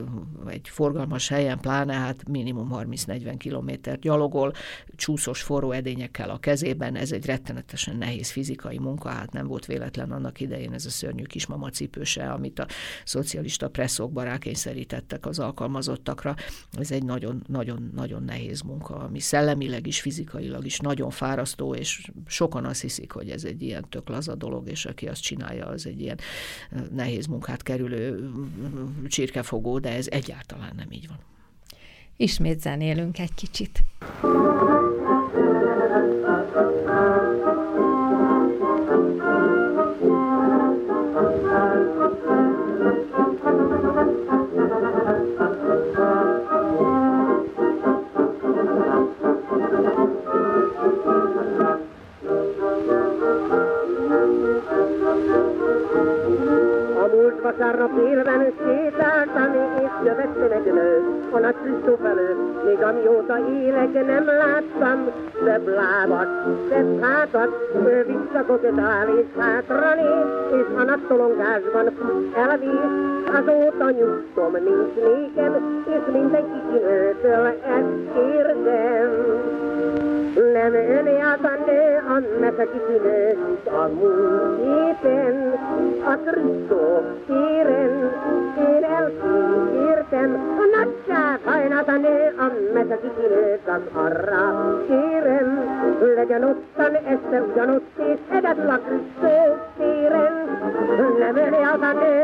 egy forgalmas helyen, pláne hát minimum 30-40 kilométer gyalogol, csúszós forró edényekkel a kezében, ez egy rettenetesen nehéz fizikai munka, hát nem volt véletlen annak idején ez a szörnyű kismama cipőse, amit a szocialista presszokba rákényszerítettek az alkalmazottakra, ez egy nagyon-nagyon-nagyon nehéz munka munka, ami szellemileg is, fizikailag is nagyon fárasztó, és sokan azt hiszik, hogy ez egy ilyen tök laza dolog, és aki azt csinálja, az egy ilyen nehéz munkát kerülő csirkefogó, de ez egyáltalán nem így van. Ismét zenélünk egy kicsit. Vasárnap élven sétáltam, és jövette meg nő a nagy Krisztó felől. Még amióta élek nem láttam szebb lábat, szebb hátat, visszakoketál és hátra néz, és a nagy tolongásban fut elvész. Azóta nyugtom nincs nékem, és mindenki kinőtől ezt kérdem. Nem ön járt a nő, annak a kitűnő, a múlt héten, a Krisztó kérem, én elkísértem, a nagyság hajnat a nő, ammet a kikilőttem arra. Kérem, legyen ottan este ugyanott, és egyedül a Krisztó kérem, nem öli az a nő,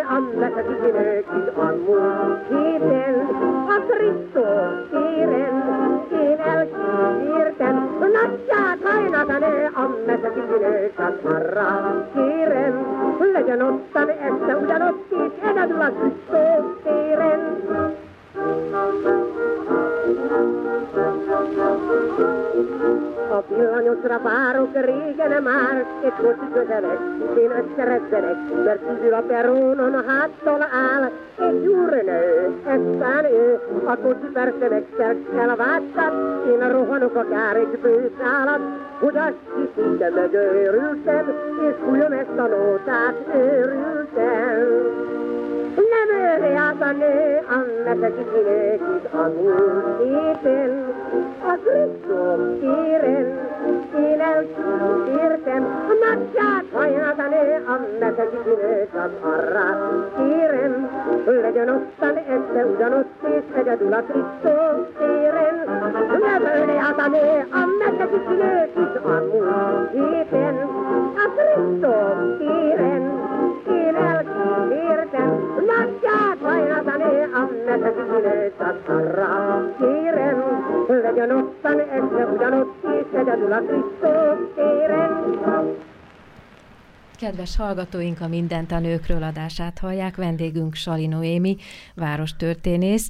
legyen ottan este ugyanott, és egyedül a Krisztó villanyosra várok régen már, egy kocsi közelek, én összeredzenek, mert kívül a perónon a háttal áll, egy úrnő, eztán ő, a kocsi persze megszert elvágtat, én rohanok akár egy bőszálat, hogy azt hiszik, de megőrültem, és fújom ezt a nótát, őrültem. Nem őri át a nő, annak a kifinékit a múlt héten, a én elkísértem, a nagyját a nő, annak a kifinékat arra kérem, legyen ottan este ugyanott, és egyedül a nem őri át a nő, annak mindegyik nőt is a múlt héten, a én elkímértem, nagyját hajnatani a mesedik nőt a szarra kérem, legyen ottan este ugyanott, és egyedül a Krisztus téren. Kedves hallgatóink, a Mindent a nőkről adását hallják. Vendégünk Sali Noémi, várostörténész.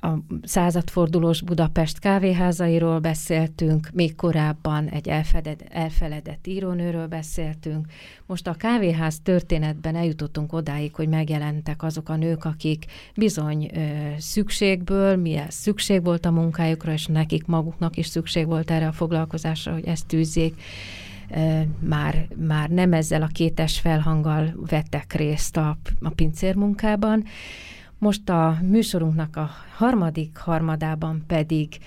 A századfordulós Budapest kávéházairól beszéltünk, még korábban egy elfeded, elfeledett írónőről beszéltünk. Most a kávéház történetben eljutottunk odáig, hogy megjelentek azok a nők, akik bizony ö, szükségből, milyen szükség volt a munkájukra, és nekik maguknak is szükség volt erre a foglalkozásra, hogy ezt tűzzék már, már nem ezzel a kétes felhanggal vettek részt a, a pincérmunkában. Most a műsorunknak a harmadik harmadában pedig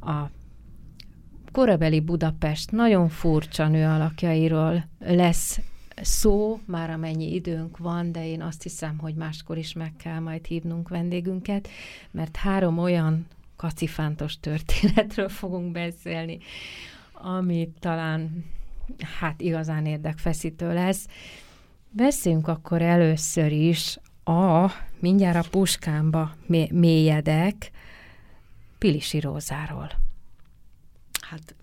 a korabeli Budapest nagyon furcsa nő alakjairól lesz szó, már amennyi időnk van, de én azt hiszem, hogy máskor is meg kell majd hívnunk vendégünket, mert három olyan kacifántos történetről fogunk beszélni, ami talán hát igazán érdekfeszítő lesz. Beszéljünk akkor először is a, mindjárt a puskámba mélyedek, Pilisi Rózáról. Hát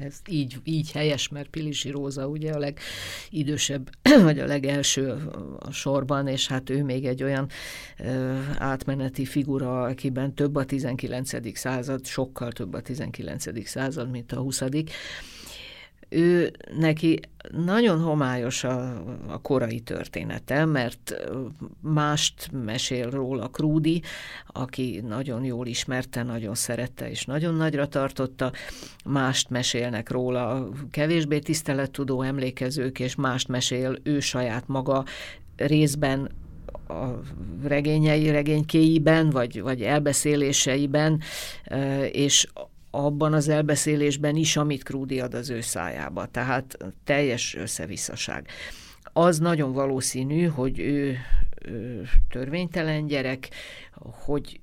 ez így, így helyes, mert Pilisi Róza ugye a legidősebb, (clears throat) vagy a legelső a sorban, és hát ő még egy olyan ö, átmeneti figura, akiben több a 19. század, sokkal több a 19. század, mint a 20 ő neki nagyon homályos a, a korai története, mert mást mesél róla Krúdi, aki nagyon jól ismerte, nagyon szerette és nagyon nagyra tartotta, mást mesélnek róla kevésbé tisztelettudó emlékezők, és mást mesél ő saját maga részben a regényei, regénykéiben, vagy, vagy elbeszéléseiben, és abban az elbeszélésben is, amit Krúdi ad az ő szájába. Tehát teljes összevisszaság. Az nagyon valószínű, hogy ő, ő törvénytelen gyerek, hogy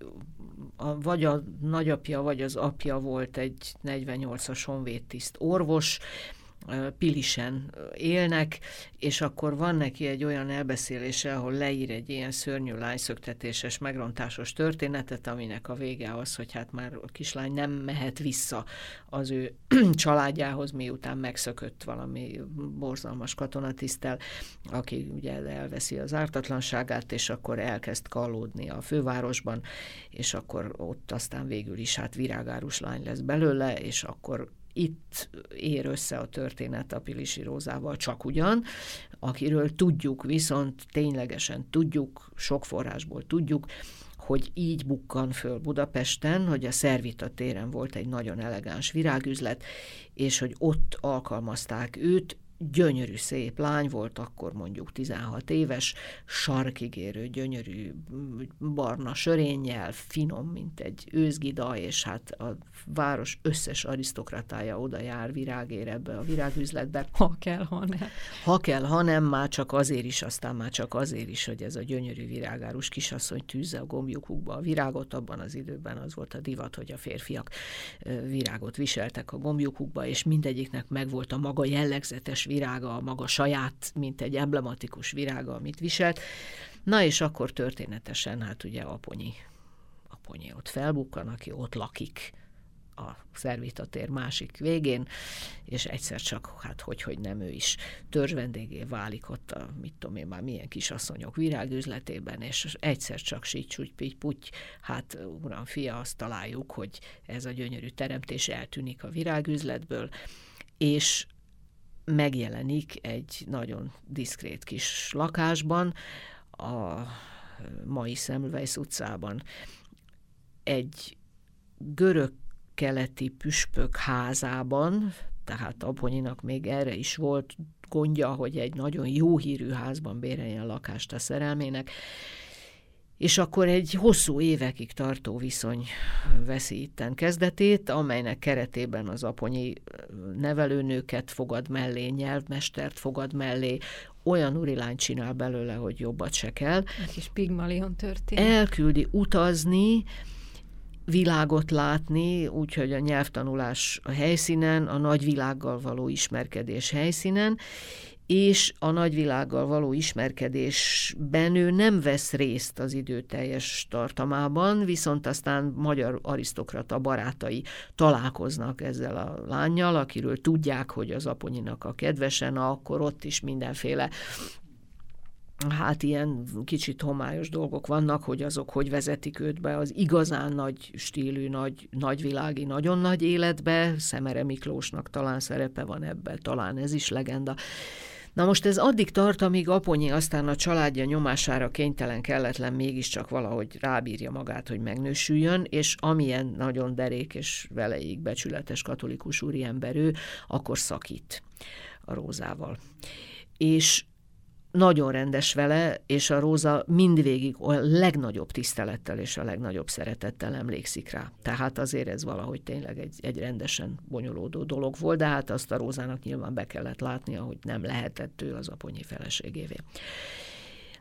a, vagy a nagyapja, vagy az apja volt egy 48-as honvédtiszt orvos, Pilisen élnek, és akkor van neki egy olyan elbeszélése, ahol leír egy ilyen szörnyű lányszöktetéses, megrontásos történetet, aminek a vége az, hogy hát már a kislány nem mehet vissza az ő (clears throat) családjához, miután megszökött valami borzalmas katonatisztel, aki ugye elveszi az ártatlanságát, és akkor elkezd kallódni a fővárosban, és akkor ott aztán végül is hát virágárus lány lesz belőle, és akkor itt ér össze a történet a Pilisi Rózával csak ugyan, akiről tudjuk, viszont ténylegesen tudjuk, sok forrásból tudjuk, hogy így bukkan föl Budapesten, hogy a Szervita téren volt egy nagyon elegáns virágüzlet, és hogy ott alkalmazták őt, gyönyörű szép lány volt, akkor mondjuk 16 éves, sarkigérő, gyönyörű barna sörénnyel, finom, mint egy őzgida, és hát a város összes arisztokratája oda jár virágér ebbe a virágüzletbe. Ha kell, ha nem. Ha kell, ha nem, már csak azért is, aztán már csak azért is, hogy ez a gyönyörű virágárus kisasszony tűzze a gombjukukba a virágot, abban az időben az volt a divat, hogy a férfiak virágot viseltek a gombjukukba, és mindegyiknek megvolt a maga jellegzetes virága, a maga saját, mint egy emblematikus virága, amit viselt. Na és akkor történetesen, hát ugye Aponyi, Aponyi ott felbukkan, aki ott lakik a Szervita tér másik végén, és egyszer csak, hát hogy, hogy nem ő is törzsvendégé válik ott a, mit tudom én már milyen kisasszonyok virágüzletében, és egyszer csak sítsúgy, pitty, puty, hát uram, fia, azt találjuk, hogy ez a gyönyörű teremtés eltűnik a virágüzletből, és megjelenik egy nagyon diszkrét kis lakásban, a mai Semmelweis utcában. Egy görög keleti püspök házában, tehát Abonyinak még erre is volt gondja, hogy egy nagyon jó hírű házban béreljen lakást a szerelmének, és akkor egy hosszú évekig tartó viszony veszi itten kezdetét, amelynek keretében az aponyi nevelőnőket fogad mellé, nyelvmestert fogad mellé, olyan urilány csinál belőle, hogy jobbat se kell. Egy kis pigmalion történet. Elküldi utazni, világot látni, úgyhogy a nyelvtanulás a helyszínen, a nagyvilággal való ismerkedés helyszínen, és a nagyvilággal való ismerkedésben ő nem vesz részt az idő teljes tartamában, viszont aztán magyar arisztokrata barátai találkoznak ezzel a lányjal, akiről tudják, hogy az aponyinak a kedvesen, akkor ott is mindenféle hát ilyen kicsit homályos dolgok vannak, hogy azok hogy vezetik őt be az igazán nagy stílű, nagy, nagyvilági, nagyon nagy életbe. Szemere Miklósnak talán szerepe van ebben, talán ez is legenda. Na most ez addig tart, amíg Aponyi aztán a családja nyomására kénytelen kelletlen mégiscsak valahogy rábírja magát, hogy megnősüljön, és amilyen nagyon derék és veleig becsületes katolikus úriember ő, akkor szakít a Rózával. És nagyon rendes vele, és a Róza mindvégig a legnagyobb tisztelettel és a legnagyobb szeretettel emlékszik rá. Tehát azért ez valahogy tényleg egy, egy rendesen bonyolódó dolog volt, de hát azt a Rózának nyilván be kellett látnia, hogy nem lehetett ő az aponyi feleségévé.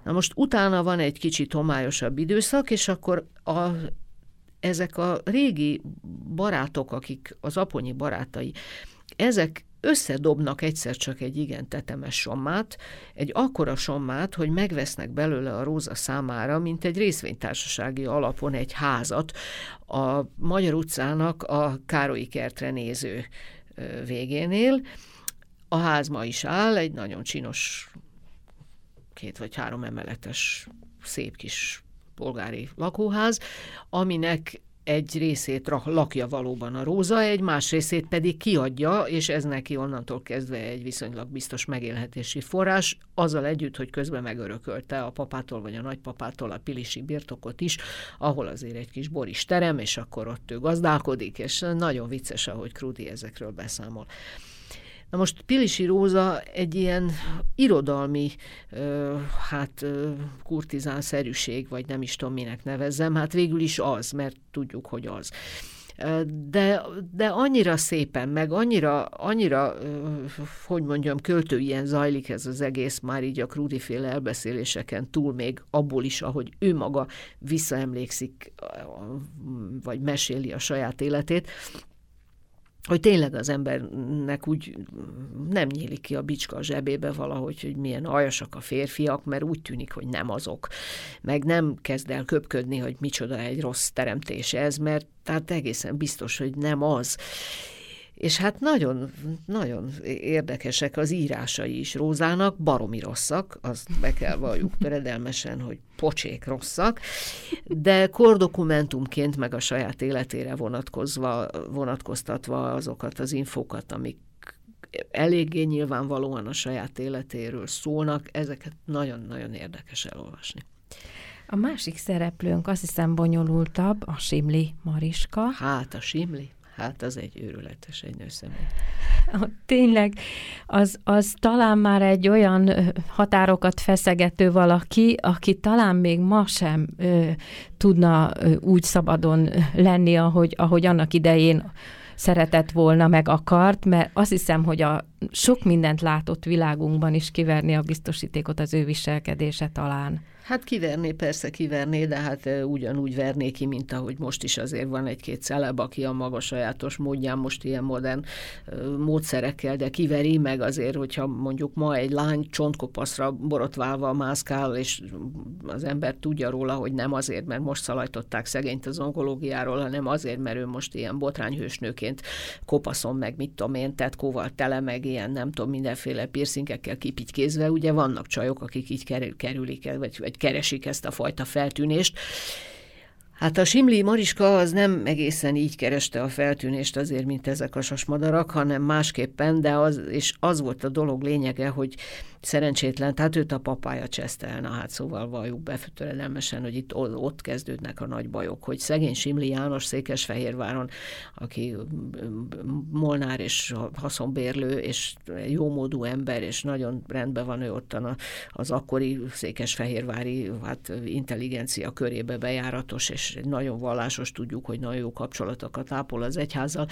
Na most utána van egy kicsit homályosabb időszak, és akkor a, ezek a régi barátok, akik az aponyi barátai, ezek összedobnak egyszer csak egy igen tetemes sommát, egy akkora sommát, hogy megvesznek belőle a Róza számára, mint egy részvénytársasági alapon egy házat a Magyar utcának a Károlyi kertre néző végénél. A ház ma is áll, egy nagyon csinos két vagy három emeletes szép kis polgári lakóház, aminek egy részét lakja valóban a Róza, egy más részét pedig kiadja, és ez neki onnantól kezdve egy viszonylag biztos megélhetési forrás, azzal együtt, hogy közben megörökölte a papától vagy a nagypapától a pilisi birtokot is, ahol azért egy kis boris terem, és akkor ott ő gazdálkodik, és nagyon vicces, ahogy Krudi ezekről beszámol. Na most Pilisi Róza egy ilyen irodalmi, hát kurtizánszerűség, vagy nem is tudom minek nevezzem, hát végül is az, mert tudjuk, hogy az. De, de annyira szépen, meg annyira, annyira, hogy mondjam, költőien zajlik ez az egész, már így a Krudi-féle elbeszéléseken túl még abból is, ahogy ő maga visszaemlékszik, vagy meséli a saját életét, hogy tényleg az embernek úgy nem nyílik ki a bicska a zsebébe valahogy, hogy milyen aljasak a férfiak, mert úgy tűnik, hogy nem azok. Meg nem kezd el köpködni, hogy micsoda egy rossz teremtés ez, mert tehát egészen biztos, hogy nem az. És hát nagyon, nagyon érdekesek az írásai is Rózának, baromi rosszak, azt be kell valljuk töredelmesen, hogy pocsék rosszak, de kordokumentumként meg a saját életére vonatkozva, vonatkoztatva azokat az infókat, amik eléggé nyilvánvalóan a saját életéről szólnak, ezeket nagyon-nagyon érdekes elolvasni. A másik szereplőnk azt hiszem bonyolultabb, a Simli Mariska. Hát a Simli. Hát az egy őrületes egy nőszemély. Tényleg, az, az talán már egy olyan határokat feszegető valaki, aki talán még ma sem ö, tudna ö, úgy szabadon lenni, ahogy, ahogy annak idején szeretett volna, meg akart, mert azt hiszem, hogy a sok mindent látott világunkban is kiverni a biztosítékot az ő viselkedése talán. Hát kiverné, persze kiverné, de hát ugyanúgy verné ki, mint ahogy most is azért van egy-két celeb, aki a maga sajátos módján most ilyen modern módszerekkel, de kiveri meg azért, hogyha mondjuk ma egy lány csontkopaszra borotválva mászkál, és az ember tudja róla, hogy nem azért, mert most szalajtották szegényt az onkológiáról, hanem azért, mert ő most ilyen botrányhősnőként kopaszon meg, mit tudom én, tetkóval tele, meg ilyen nem tudom, mindenféle piercingekkel kipitkézve, ugye vannak csajok, akik így kerülik, vagy, vagy keresik ezt a fajta feltűnést. Hát a Simli Mariska az nem egészen így kereste a feltűnést azért, mint ezek a sasmadarak, hanem másképpen, de az, és az volt a dolog lényege, hogy szerencsétlen, tehát őt a papája cseszte el, na hát szóval valljuk be hogy itt ott kezdődnek a nagy bajok, hogy szegény Simli János Székesfehérváron, aki molnár és haszonbérlő, és jómódú ember, és nagyon rendben van ő ottan az akkori székesfehérvári hát, intelligencia körébe bejáratos, és nagyon vallásos, tudjuk, hogy nagyon jó kapcsolatokat ápol az egyházzal.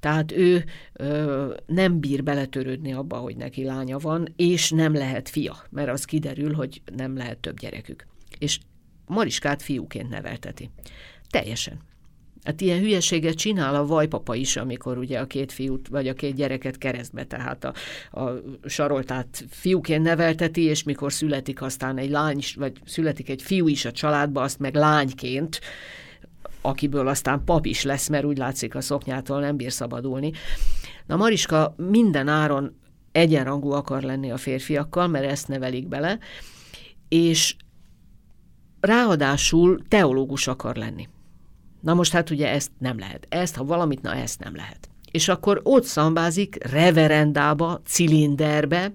Tehát ő ö, nem bír beletörődni abba, hogy neki lánya van, és nem lehet fia, mert az kiderül, hogy nem lehet több gyerekük. És Mariskát fiúként nevelteti. Teljesen. Hát ilyen hülyeséget csinál a vajpapa is, amikor ugye a két fiút, vagy a két gyereket keresztbe, tehát a, a saroltát fiúként nevelteti, és mikor születik aztán egy lány, vagy születik egy fiú is a családba, azt meg lányként, akiből aztán pap is lesz, mert úgy látszik a szoknyától nem bír szabadulni. Na Mariska minden áron egyenrangú akar lenni a férfiakkal, mert ezt nevelik bele, és ráadásul teológus akar lenni. Na most hát ugye ezt nem lehet. Ezt, ha valamit, na ezt nem lehet. És akkor ott szambázik reverendába, cilinderbe,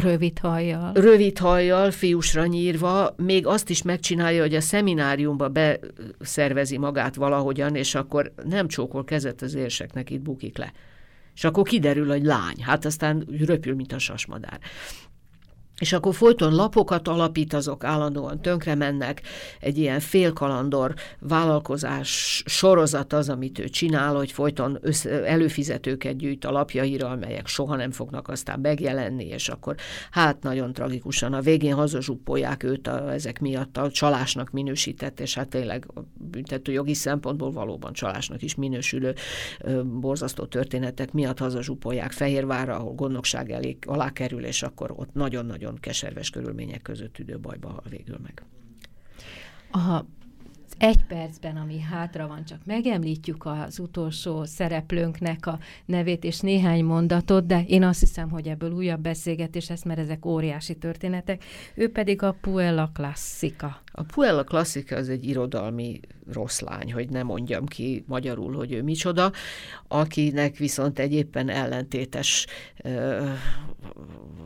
Rövid hajjal. Rövid hajjal, fiúsra nyírva, még azt is megcsinálja, hogy a szemináriumba beszervezi magát valahogyan, és akkor nem csókol kezet az érseknek, itt bukik le. És akkor kiderül, hogy lány. Hát aztán röpül, mint a sasmadár és akkor folyton lapokat alapít, azok állandóan tönkre mennek, egy ilyen félkalandor vállalkozás sorozat az, amit ő csinál, hogy folyton össze, előfizetőket gyűjt a lapjaira, amelyek soha nem fognak aztán megjelenni, és akkor hát nagyon tragikusan a végén hazazsuppolják őt a, ezek miatt a csalásnak minősített, és hát tényleg büntető jogi szempontból valóban csalásnak is minősülő ö, borzasztó történetek miatt hazazsuppolják Fehérvárra, ahol gondnokság elég alá kerül, és akkor ott nagyon-nagyon nagyon keserves körülmények között üdő bajba hal végül meg. A egy percben, ami hátra van, csak megemlítjük az utolsó szereplőnknek a nevét és néhány mondatot, de én azt hiszem, hogy ebből újabb beszélgetés lesz, mert ezek óriási történetek. Ő pedig a Puella Klasszika. A Puella Klasszika az egy irodalmi rossz lány, hogy ne mondjam ki magyarul, hogy ő micsoda, akinek viszont egy éppen ellentétes uh,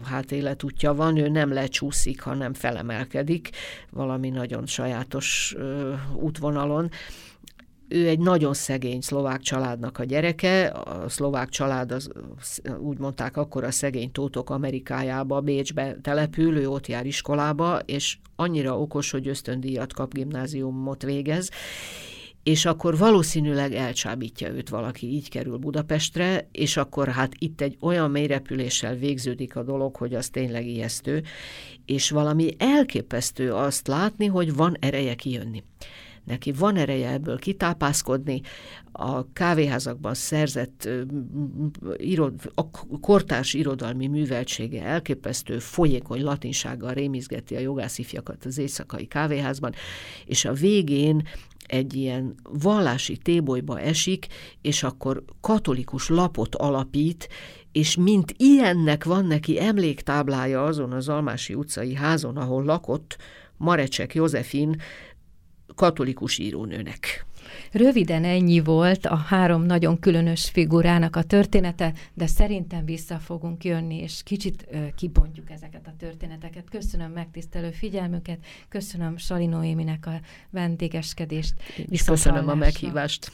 hát életútja van, ő nem lecsúszik, hanem felemelkedik valami nagyon sajátos uh, útvonalon, ő egy nagyon szegény szlovák családnak a gyereke, a szlovák család, az, úgy mondták akkor a szegény tótok Amerikájába, Bécsbe települ, ő ott jár iskolába, és annyira okos, hogy ösztöndíjat kap, gimnáziumot végez, és akkor valószínűleg elcsábítja őt valaki, így kerül Budapestre, és akkor hát itt egy olyan mélyrepüléssel végződik a dolog, hogy az tényleg ijesztő, és valami elképesztő azt látni, hogy van ereje kijönni neki van ereje ebből kitápászkodni, a kávéházakban szerzett irod, a kortárs irodalmi műveltsége elképesztő, folyékony latinsággal rémizgeti a jogászifjakat az éjszakai kávéházban, és a végén egy ilyen vallási tébolyba esik, és akkor katolikus lapot alapít, és mint ilyennek van neki emléktáblája azon az Almási utcai házon, ahol lakott, Marecsek Józefin katolikus írónőnek. Röviden ennyi volt a három nagyon különös figurának a története, de szerintem vissza fogunk jönni, és kicsit ö, kibontjuk ezeket a történeteket. Köszönöm megtisztelő figyelmüket, köszönöm Salino Éminek a vendégeskedést. És köszönöm a meghívást.